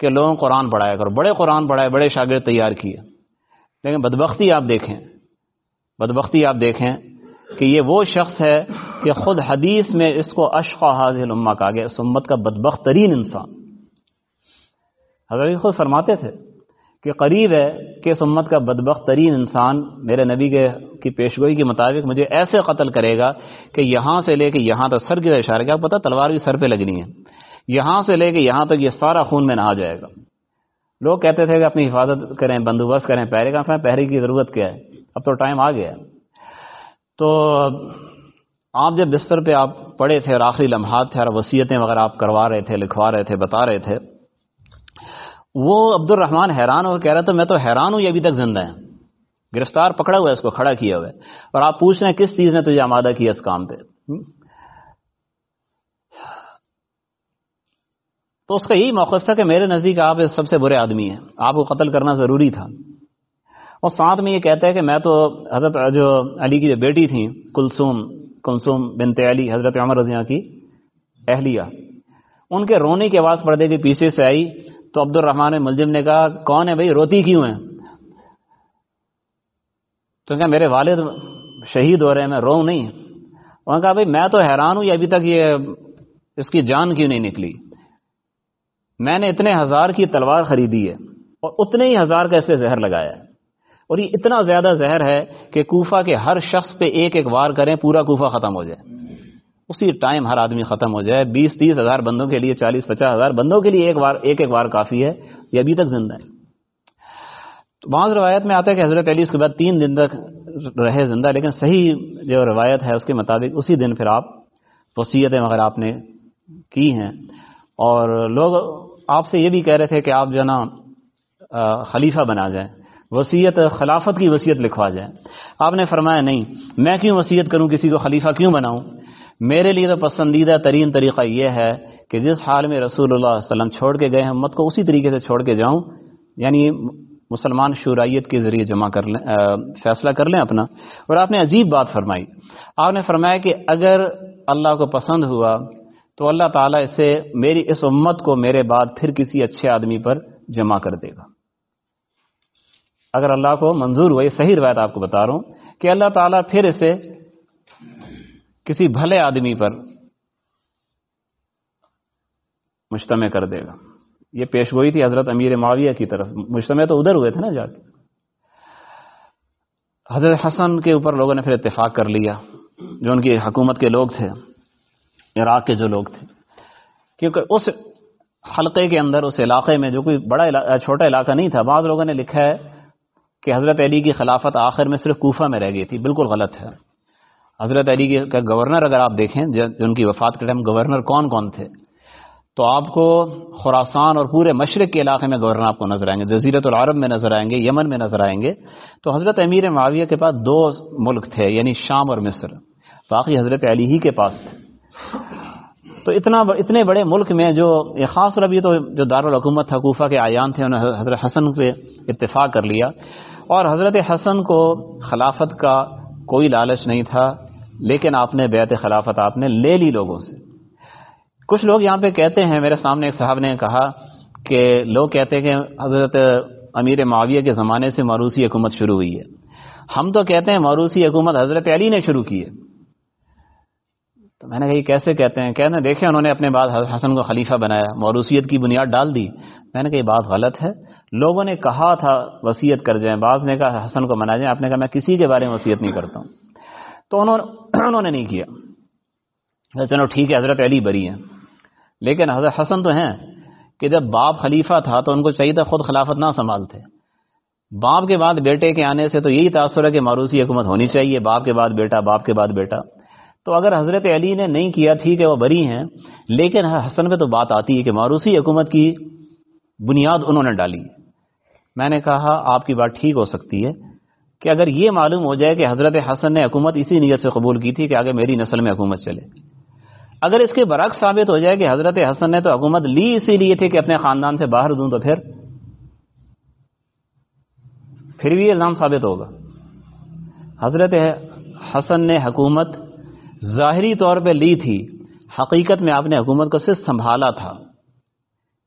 کہ لوگوں قرآن پڑھایا کرو۔ بڑے قرآن پڑھائے، بڑے شاگرد تیار کیے۔ لیکن بدبختی آپ دیکھیں، بدبختی آپ دیکھیں کہ یہ وہ شخص ہے کہ خود حدیث میں اس کو اشقا حاضل امہ کہا گیا۔ اس امت کا بدبخت ترین انسان۔ حضرت خود فرماتے تھے کہ قریب ہے کہ اس امت کا بدبخت ترین انسان میرے نبی کے کی پیشگوئی کے مطابق مجھے ایسے قتل کرے گا کہ یہاں سے لے کے یہاں تک سر کی اشارہ کیا؟ پتہ تلوار بھی سر پہ لگنی ہے۔ یہاں سے لے کے یہاں تک یہ سارا خون میں نہا جائے گا۔ لوگ کہتے تھے کہ اپنی حفاظت کریں، بندوبست کریں پہرے کا پہرے کی ضرورت کیا ہے؟ اب تو ٹائم آ گیا تو آپ جب بستر پہ آپ پڑے تھے اور آخری لمحات تھے اور وصیتیں وغیرہ آپ کروا رہے تھے، لکھوا رہے تھے، بتا رہے تھے وہ عبد الرحمان حیران ہو کہہ رہا تھا، میں تو حیران ہوں، یہ ابھی تک زندہ ہے گرفتار پکڑا ہوا ہے، اس کو کھڑا کیا ہوا ہے۔ اور آپ پوچھ رہے ہیں، کس چیز نے تجھے آمادہ کیا اس کام پہ؟ تو اس کا یہی موقف تھا کہ میرے نزدیک آپ سب سے برے آدمی ہیں۔ آپ کو قتل کرنا ضروری تھا۔ اور ساتھ میں یہ کہتا ہے کہ میں تو حضرت جو علی کی جو بیٹی تھیں، کلثوم کلثوم بنت علی، حضرت عمر رضیہ کی اہلیہ، ان کے رونے کی آواز پردے کے پیچھے سے آئی۔ تو عبد الرحمان ملزم نے کہا، کون ہے بھائی؟ روتی کیوں ہے؟ تو کہا، میرے والد شہید ہو رہے ہیں، میں رو نہیں انہوں نے کہا، بھائی، میں تو حیران ہوں، یہ ابھی تک یہ اس کی جان کیوں نہیں نکلی؟ میں نے اتنے ہزار کی تلوار خریدی ہے اور اتنے ہی ہزار کا اسے زہر لگایا ہے۔ اور یہ اتنا زیادہ زہر ہے کہ کوفہ کے ہر شخص پہ ایک ایک وار کریں، پورا کوفہ ختم ہو جائے۔ اسی ٹائم ہر آدمی ختم ہو جائے۔ بیس، تیس ہزار بندوں کے لیے چالیس، پچاس ہزار بندوں کے لیے ایک بار ایک ایک بار کافی ہے۔ یہ ابھی تک زندہ ہے۔ تو بعض روایت میں آتا ہے کہ حضرت علی اس کے بعد تین دن تک رہے زندہ، لیکن صحیح جو روایت ہے اس کے مطابق اسی دن پھر آپ وصیتیں وغیرہ آپ نے کی ہیں۔ اور لوگ آپ سے یہ بھی کہہ رہے تھے کہ آپ جو نا خلیفہ بنا جائیں۔ وصیت، خلافت کی وصیت لکھوا جائیں۔ آپ نے فرمایا نہیں، میں کیوں وصیت کروں، کسی کو خلیفہ کیوں بناؤں؟ میرے لیے تو پسندیدہ ترین طریقہ یہ ہے کہ جس حال میں رسول اللہ علیہ وسلم چھوڑ کے گئے ہم مت کو اسی طریقے سے چھوڑ کے جاؤں۔ یعنی مسلمان شورائیت کے ذریعے جمع کر لیں فیصلہ کر لیں اپنا۔ اور آپ نے عجیب بات فرمائی۔ آپ نے فرمایا کہ اگر اللہ کو پسند ہوا تو اللہ تعالیٰ اسے میری اس امت کو میرے بعد پھر کسی اچھے آدمی پر جمع کر دے گا۔ اگر اللہ کو منظور ہوئی صحیح روایت آپ کو بتا رہا ہوں کہ اللہ تعالیٰ پھر اسے کسی بھلے آدمی پر مجتمع کر دے گا۔ یہ پیش گوئی تھی حضرت امیر معاویہ کی طرف۔ مجتمع تو ادھر ہوئے تھے نا جا کے۔ حضرت حسن کے اوپر لوگوں نے پھر اتفاق کر لیا۔ جو ان کی حکومت کے لوگ تھے، عراق کے جو لوگ تھے۔ کیونکہ اس حلقے کے اندر، اس علاقے میں جو کوئی بڑا چھوٹا علاقہ نہیں تھا، بعض لوگوں نے لکھا ہے کہ حضرت علی کی خلافت آخر میں صرف کوفہ میں رہ گئی تھی۔ بالکل غلط ہے۔ حضرت علی کے گورنر اگر آپ دیکھیں، جن کی وفات کے ٹائم گورنر کون کون تھے؟ تو آپ کو خوراسان اور پورے مشرق کے علاقے میں گورنر آپ کو نظر آئیں گے، جزیرت العرب میں نظر آئیں گے، یمن میں نظر آئیں گے۔ تو حضرت امیر معاویہ کے پاس دو ملک تھے یعنی شام اور مصر۔ باقی حضرت علی ہی کے پاس تھے۔ تو اتنا اتنے بڑے ملک میں جو خاص ربی تو جو دارالحکومت تھا، کوفہ کے آیان تھے، انہوں نے حضرت حسن پہ اتفاق کر لیا۔ اور حضرت حسن کو خلافت کا کوئی لالچ نہیں تھا۔ لیکن آپ نے بیعت خلافت آپ نے لے لی لوگوں سے۔ کچھ لوگ یہاں پہ کہتے ہیں، میرے سامنے ایک صاحب نے کہا کہ لوگ کہتے ہیں کہ حضرت امیر معاویہ کے زمانے سے موروثی حکومت شروع ہوئی ہے۔ ہم تو کہتے ہیں موروثی حکومت حضرت علی نے شروع کی ہے۔ تو میں نے کہا، یہ کیسے کہتے ہیں؟ کہتے ہیں، دیکھیں انہوں نے اپنے بعد حسن کو خلیفہ بنایا موروثیت کی بنیاد ڈال دی۔ میں نے کہا، یہ بات غلط ہے۔ لوگوں نے کہا تھا، وصیت کر جائیں۔ بعض نے کہا، حسن کو منا جائیں۔ آپ نے کہا، میں کسی کے بارے میں وصیت نہیں کرتا ہوں۔ تو انہوں انہوں نے نہیں کیا۔ چلو ٹھیک ہے، حضرت علی بری ہیں۔ لیکن حضرت حسن تو ہیں کہ جب باپ خلیفہ تھا تو ان کو چاہیے تھا خود خلافت نہ سنبھالتے۔ باپ کے بعد بیٹے کے آنے سے تو یہی تاثر ہے کہ معروسی حکومت ہونی چاہیے، باپ کے بعد بیٹا، باپ کے بعد بیٹا۔ تو اگر حضرت علی نے نہیں کیا، ٹھیک ہے، وہ بری ہیں، لیکن حسن پہ تو بات آتی ہے کہ معروسی حکومت کی بنیاد انہوں نے ڈالی۔ میں نے کہا، آپ کی بات ٹھیک ہو سکتی ہے کہ اگر یہ معلوم ہو جائے کہ حضرت حسن نے حکومت اسی نیت سے قبول کی تھی کہ آگے میری نسل میں حکومت چلے۔ اگر اس کے برعکس ثابت ہو جائے کہ حضرت حسن نے تو حکومت لی اسی لیے تھی کہ اپنے خاندان سے باہر دوں تو پھر پھر بھی الزام ثابت ہوگا۔ حضرت حسن نے حکومت ظاہری طور پہ لی تھی، حقیقت میں آپ نے حکومت کو صرف سنبھالا تھا۔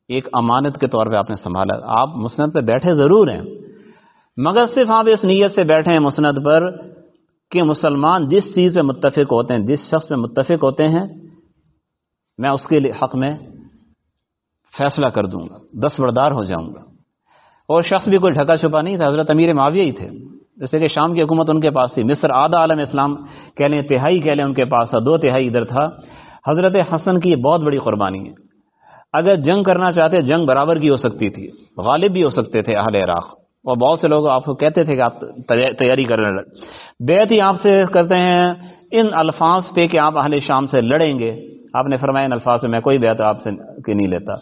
ایک امانت کے طور پہ آپ نے سنبھالا۔ آپ مسند پہ بیٹھے ضرور ہیں۔ مگر صرف آپ اس نیت سے بیٹھے ہیں مسند پر کہ مسلمان جس چیز پہ متفق ہوتے ہیں، جس شخص پہ متفق ہوتے ہیں، میں اس کے حق میں فیصلہ کر دوں گا دس بردار ہو جاؤں گا۔ اور شخص بھی کوئی ڈھکا چھپا نہیں تھا، حضرت امیر معاویہ ہی تھے۔ جیسے کہ شام کی حکومت ان کے پاس تھی، مصر آدھا عالم اسلام کہہ لیں، تہائی کہہ لیں ان کے پاس تھا، دو تہائی ادھر تھا۔ حضرت حسن کی یہ بہت بڑی قربانی ہے۔ اگر جنگ کرنا چاہتے، جنگ برابر کی ہو سکتی تھی، غالب بھی ہو سکتے تھے اہل عراق۔ اور بہت سے لوگ آپ کو کہتے تھے کہ آپ تیاری کرنے لگے بیت ہی آپ سے کرتے ہیں، ان الفاظ پہ کہ آپ اہل شام سے لڑیں گے۔ آپ نے فرمایا، ان الفاظ میں کوئی بیعت آپ سے نہیں لیتا۔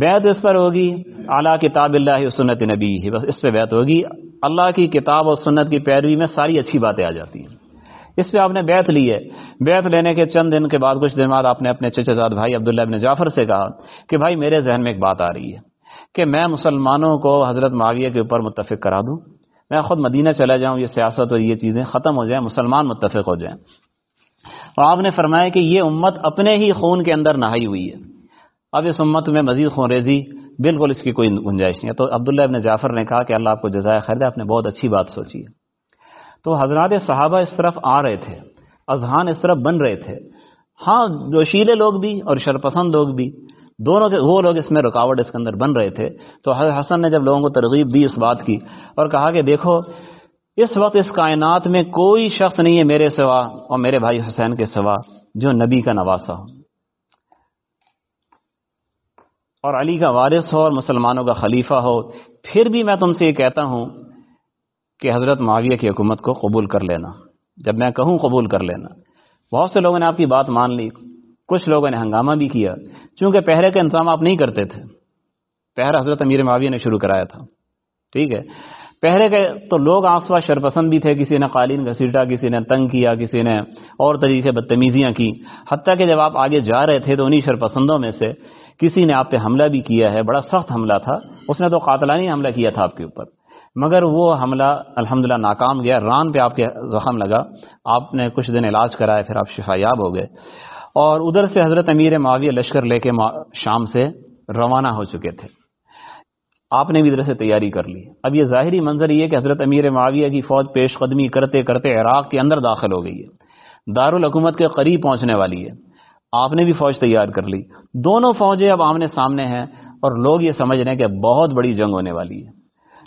بیعت اس پر ہوگی، اعلیٰ کتاب اللہ سنت نبی بس اس پہ بیعت ہوگی۔ اللہ کی کتاب اور سنت کی پیروی میں ساری اچھی باتیں آ جاتی ہیں۔ اس پہ آپ نے بیعت لی ہے۔ بیعت لینے کے چند دن کے بعد، کچھ دن بعد آپ نے اپنے چچا زاد بھائی عبداللہ ابن جعفر سے کہا کہ بھائی، میرے ذہن میں ایک بات آ رہی ہے۔ کہ میں مسلمانوں کو حضرت معاویہ کے اوپر متفق کرا دوں۔ میں خود مدینہ چلا جاؤں، یہ سیاست اور یہ چیزیں ختم ہو جائیں، مسلمان متفق ہو جائیں۔ اور آپ نے فرمایا کہ یہ امت اپنے ہی خون کے اندر نہائی ہوئی ہے۔ اب اس امت میں مزید خون ریزی بالکل اس کی کوئی گنجائش نہیں ہے۔ تو عبداللہ ابن جعفر نے کہا کہ اللہ آپ کو جزائے خیر آپ نے بہت اچھی بات سوچی ہے۔ تو حضرات صحابہ اس طرف آ رہے تھے، اذہان اس طرف بن رہے تھے۔ ہاں جوشیلے لوگ بھی اور شرپسند لوگ بھی۔ دونوں کے وہ لوگ اس میں رکاوٹ اس کے اندر بن رہے تھے۔ تو حضرت حسن نے جب لوگوں کو ترغیب دی اس بات کی اور کہا کہ دیکھو، اس وقت اس کائنات میں کوئی شخص نہیں ہے میرے سوا اور میرے بھائی حسین کے سوا جو نبی کا نواسا ہو۔ اور علی کا وارث ہو اور مسلمانوں کا خلیفہ ہو۔ پھر بھی میں تم سے یہ کہتا ہوں کہ حضرت معاویہ کی حکومت کو قبول کر لینا۔ جب میں کہوں قبول کر لینا۔ بہت سے لوگوں نے آپ کی بات مان لی۔ کچھ لوگوں نے ہنگامہ بھی کیا۔ چونکہ پہرے کا انتظام آپ نہیں کرتے تھے۔ پہر حضرت امیر معاویہ نے شروع کرایا تھا۔ ٹھیک ہے۔ پہلے کے تو لوگ آسوا شرپسند بھی تھے، کسی نے قالین گھسیٹا کسی نے تنگ کیا، کسی نے اور طریقے بدتمیزیاں کی۔ حتیٰ کہ جب آپ آگے جا رہے تھے تو انہیں شرپسندوں میں سے کسی نے آپ پہ حملہ بھی کیا ہے۔ بڑا سخت حملہ تھا۔ اس نے تو قاتلانی حملہ کیا تھا آپ کے اوپر۔ مگر وہ حملہ الحمدللہ ناکام گیا۔ ران پہ آپ کے زخم لگا۔ آپ نے کچھ دن علاج کرایا، پھر آپ شفا یاب ہو گئے۔ اور ادھر سے حضرت امیر معاویہ لشکر لے کے شام سے روانہ ہو چکے تھے۔ آپ نے بھی ادھر سے تیاری کر لی۔ اب یہ ظاہری منظر یہ کہ حضرت امیر معاویہ کی فوج پیش قدمی کرتے کرتے عراق کے اندر داخل ہو گئی ہے۔ دارالحکومت کے قریب پہنچنے والی ہے۔ آپ نے بھی فوج تیار کر لی۔ دونوں فوجیں اب آمنے سامنے ہیں اور لوگ یہ سمجھ رہے ہیں کہ بہت بڑی جنگ ہونے والی ہے۔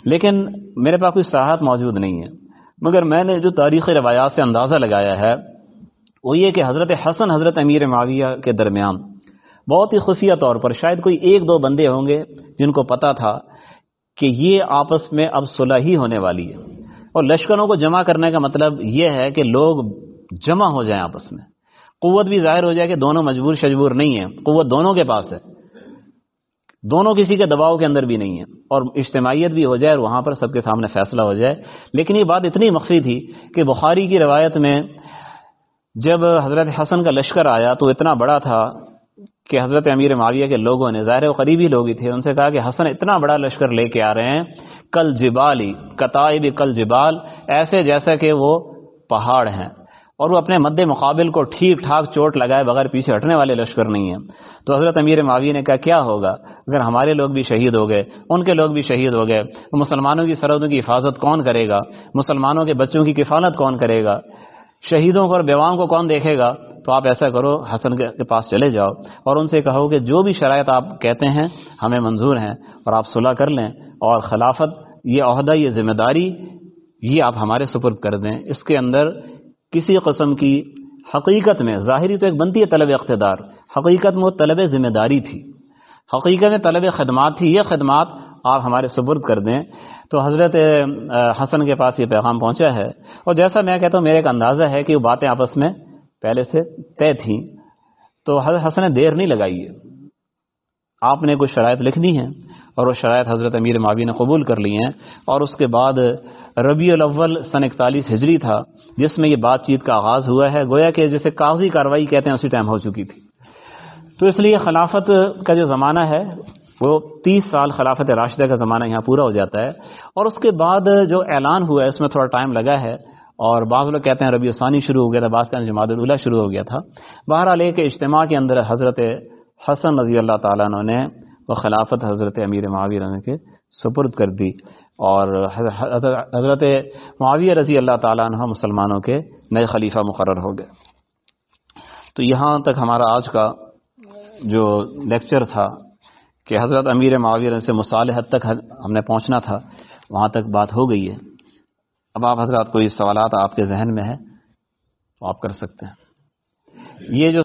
لیکن میرے پاس کوئی صحت موجود نہیں ہے۔ مگر میں نے جو تاریخی روایات سے اندازہ لگایا ہے وہ یہ کہ حضرت حسن، حضرت امیر معاویہ کے درمیان بہت ہی خفیہ طور پر شاید کوئی ایک دو بندے ہوں گے جن کو پتا تھا کہ یہ آپس میں اب صلح ہی ہونے والی ہے۔ اور لشکروں کو جمع کرنے کا مطلب یہ ہے کہ لوگ جمع ہو جائیں آپس میں۔ قوت بھی ظاہر ہو جائے کہ دونوں مجبور شجبور نہیں ہیں، قوت دونوں کے پاس ہے۔ دونوں کسی کے دباؤ کے اندر بھی نہیں ہے اور اجتماعیت بھی ہو جائے اور وہاں پر سب کے سامنے فیصلہ ہو جائے۔ لیکن یہ بات اتنی مخفی تھی کہ بخاری کی روایت میں جب حضرت حسن کا لشکر آیا تو اتنا بڑا تھا کہ حضرت امیر معاویہ کے لوگوں نے ظاہر و قریبی لوگ ہی تھے، ان سے کہا کہ حسن اتنا بڑا لشکر لے کے آ رہے ہیں، کل جبال ہی کتائب کل جبال، ایسے جیسا کہ وہ پہاڑ ہیں۔ اور وہ اپنے مد مقابل کو ٹھیک ٹھاک چوٹ لگائے بغیر پیچھے ہٹنے والے لشکر نہیں ہیں۔ تو حضرت امیر معاویہ نے کہا، کیا ہوگا؟ اگر ہمارے لوگ بھی شہید ہو گئے، ان کے لوگ بھی شہید ہو گئے مسلمانوں کی سرحدوں کی حفاظت کون کرے گا؟ مسلمانوں کے بچوں کی کفالت کون کرے گا؟ شہیدوں کو اور بیواؤں کو کون دیکھے گا؟ تو آپ ایسا کرو، حسن کے پاس چلے جاؤ اور ان سے کہو کہ جو بھی شرائط آپ کہتے ہیں ہمیں منظور ہیں اور آپ صلاح کر لیں اور خلافت، یہ عہدہ، یہ ذمہ داری، یہ آپ ہمارے سپرد کر دیں۔ اس کے اندر کسی قسم کی حقیقت میں، ظاہری تو ایک بنتی ہے طلب اقتدار، حقیقت میں وہ طلب ذمہ داری تھی۔ حقیقت میں طلب خدمات تھی، یہ خدمات آپ ہمارے سپرد کر دیں۔ تو حضرت حسن کے پاس یہ پیغام پہنچا ہے۔ اور جیسا میں کہتا ہوں میرے ایک اندازہ ہے کہ وہ باتیں آپس میں پہلے سے طے تھیں۔ تو حضرت حسن نے دیر نہیں لگائی ہے۔ آپ نے کچھ شرائط لکھ دی ہیں اور وہ شرائط حضرت امیر معاوی نے قبول کر لی ہیں۔ اور اس کے بعد ربیع الاول سن اکتالیس ہجری تھا، جس میں یہ بات چیت کا آغاز ہوا ہے۔ گویا کہ جیسے کاغذی کاروائی کہتے ہیں، اسی ٹائم ہو چکی تھی۔ تو اس لیے خلافت کا جو زمانہ ہے وہ تیس سال خلافت راشدہ کا زمانہ یہاں پورا ہو جاتا ہے اور اس کے بعد جو اعلان ہوا ہے، اس میں تھوڑا ٹائم لگا ہے اور بعض لوگ کہتے ہیں ربیع ثانی شروع ہو گیا تھا، بعض کا جماعت اللہ شروع ہو گیا تھا۔ بہرحال ایک اجتماع کے اندر حضرت حسن رضی اللہ تعالیٰ عنہ نے وہ خلافت حضرت امیر معاویہ رضی کے سپرد کر دی اور حضرت معاویہ رضی اللہ تعالیٰ عنہ مسلمانوں کے نئے خلیفہ مقرر ہو گئے۔ تو یہاں تک ہمارا آج کا جو لیکچر تھا کہ حضرت امیر معاویہ سے مصالحت تک ہم نے پہنچنا تھا، وہاں تک بات ہو گئی ہے۔ اب آپ حضرات کوئی سوالات آپ کے ذہن میں ہے تو آپ کر سکتے ہیں۔ یہ جو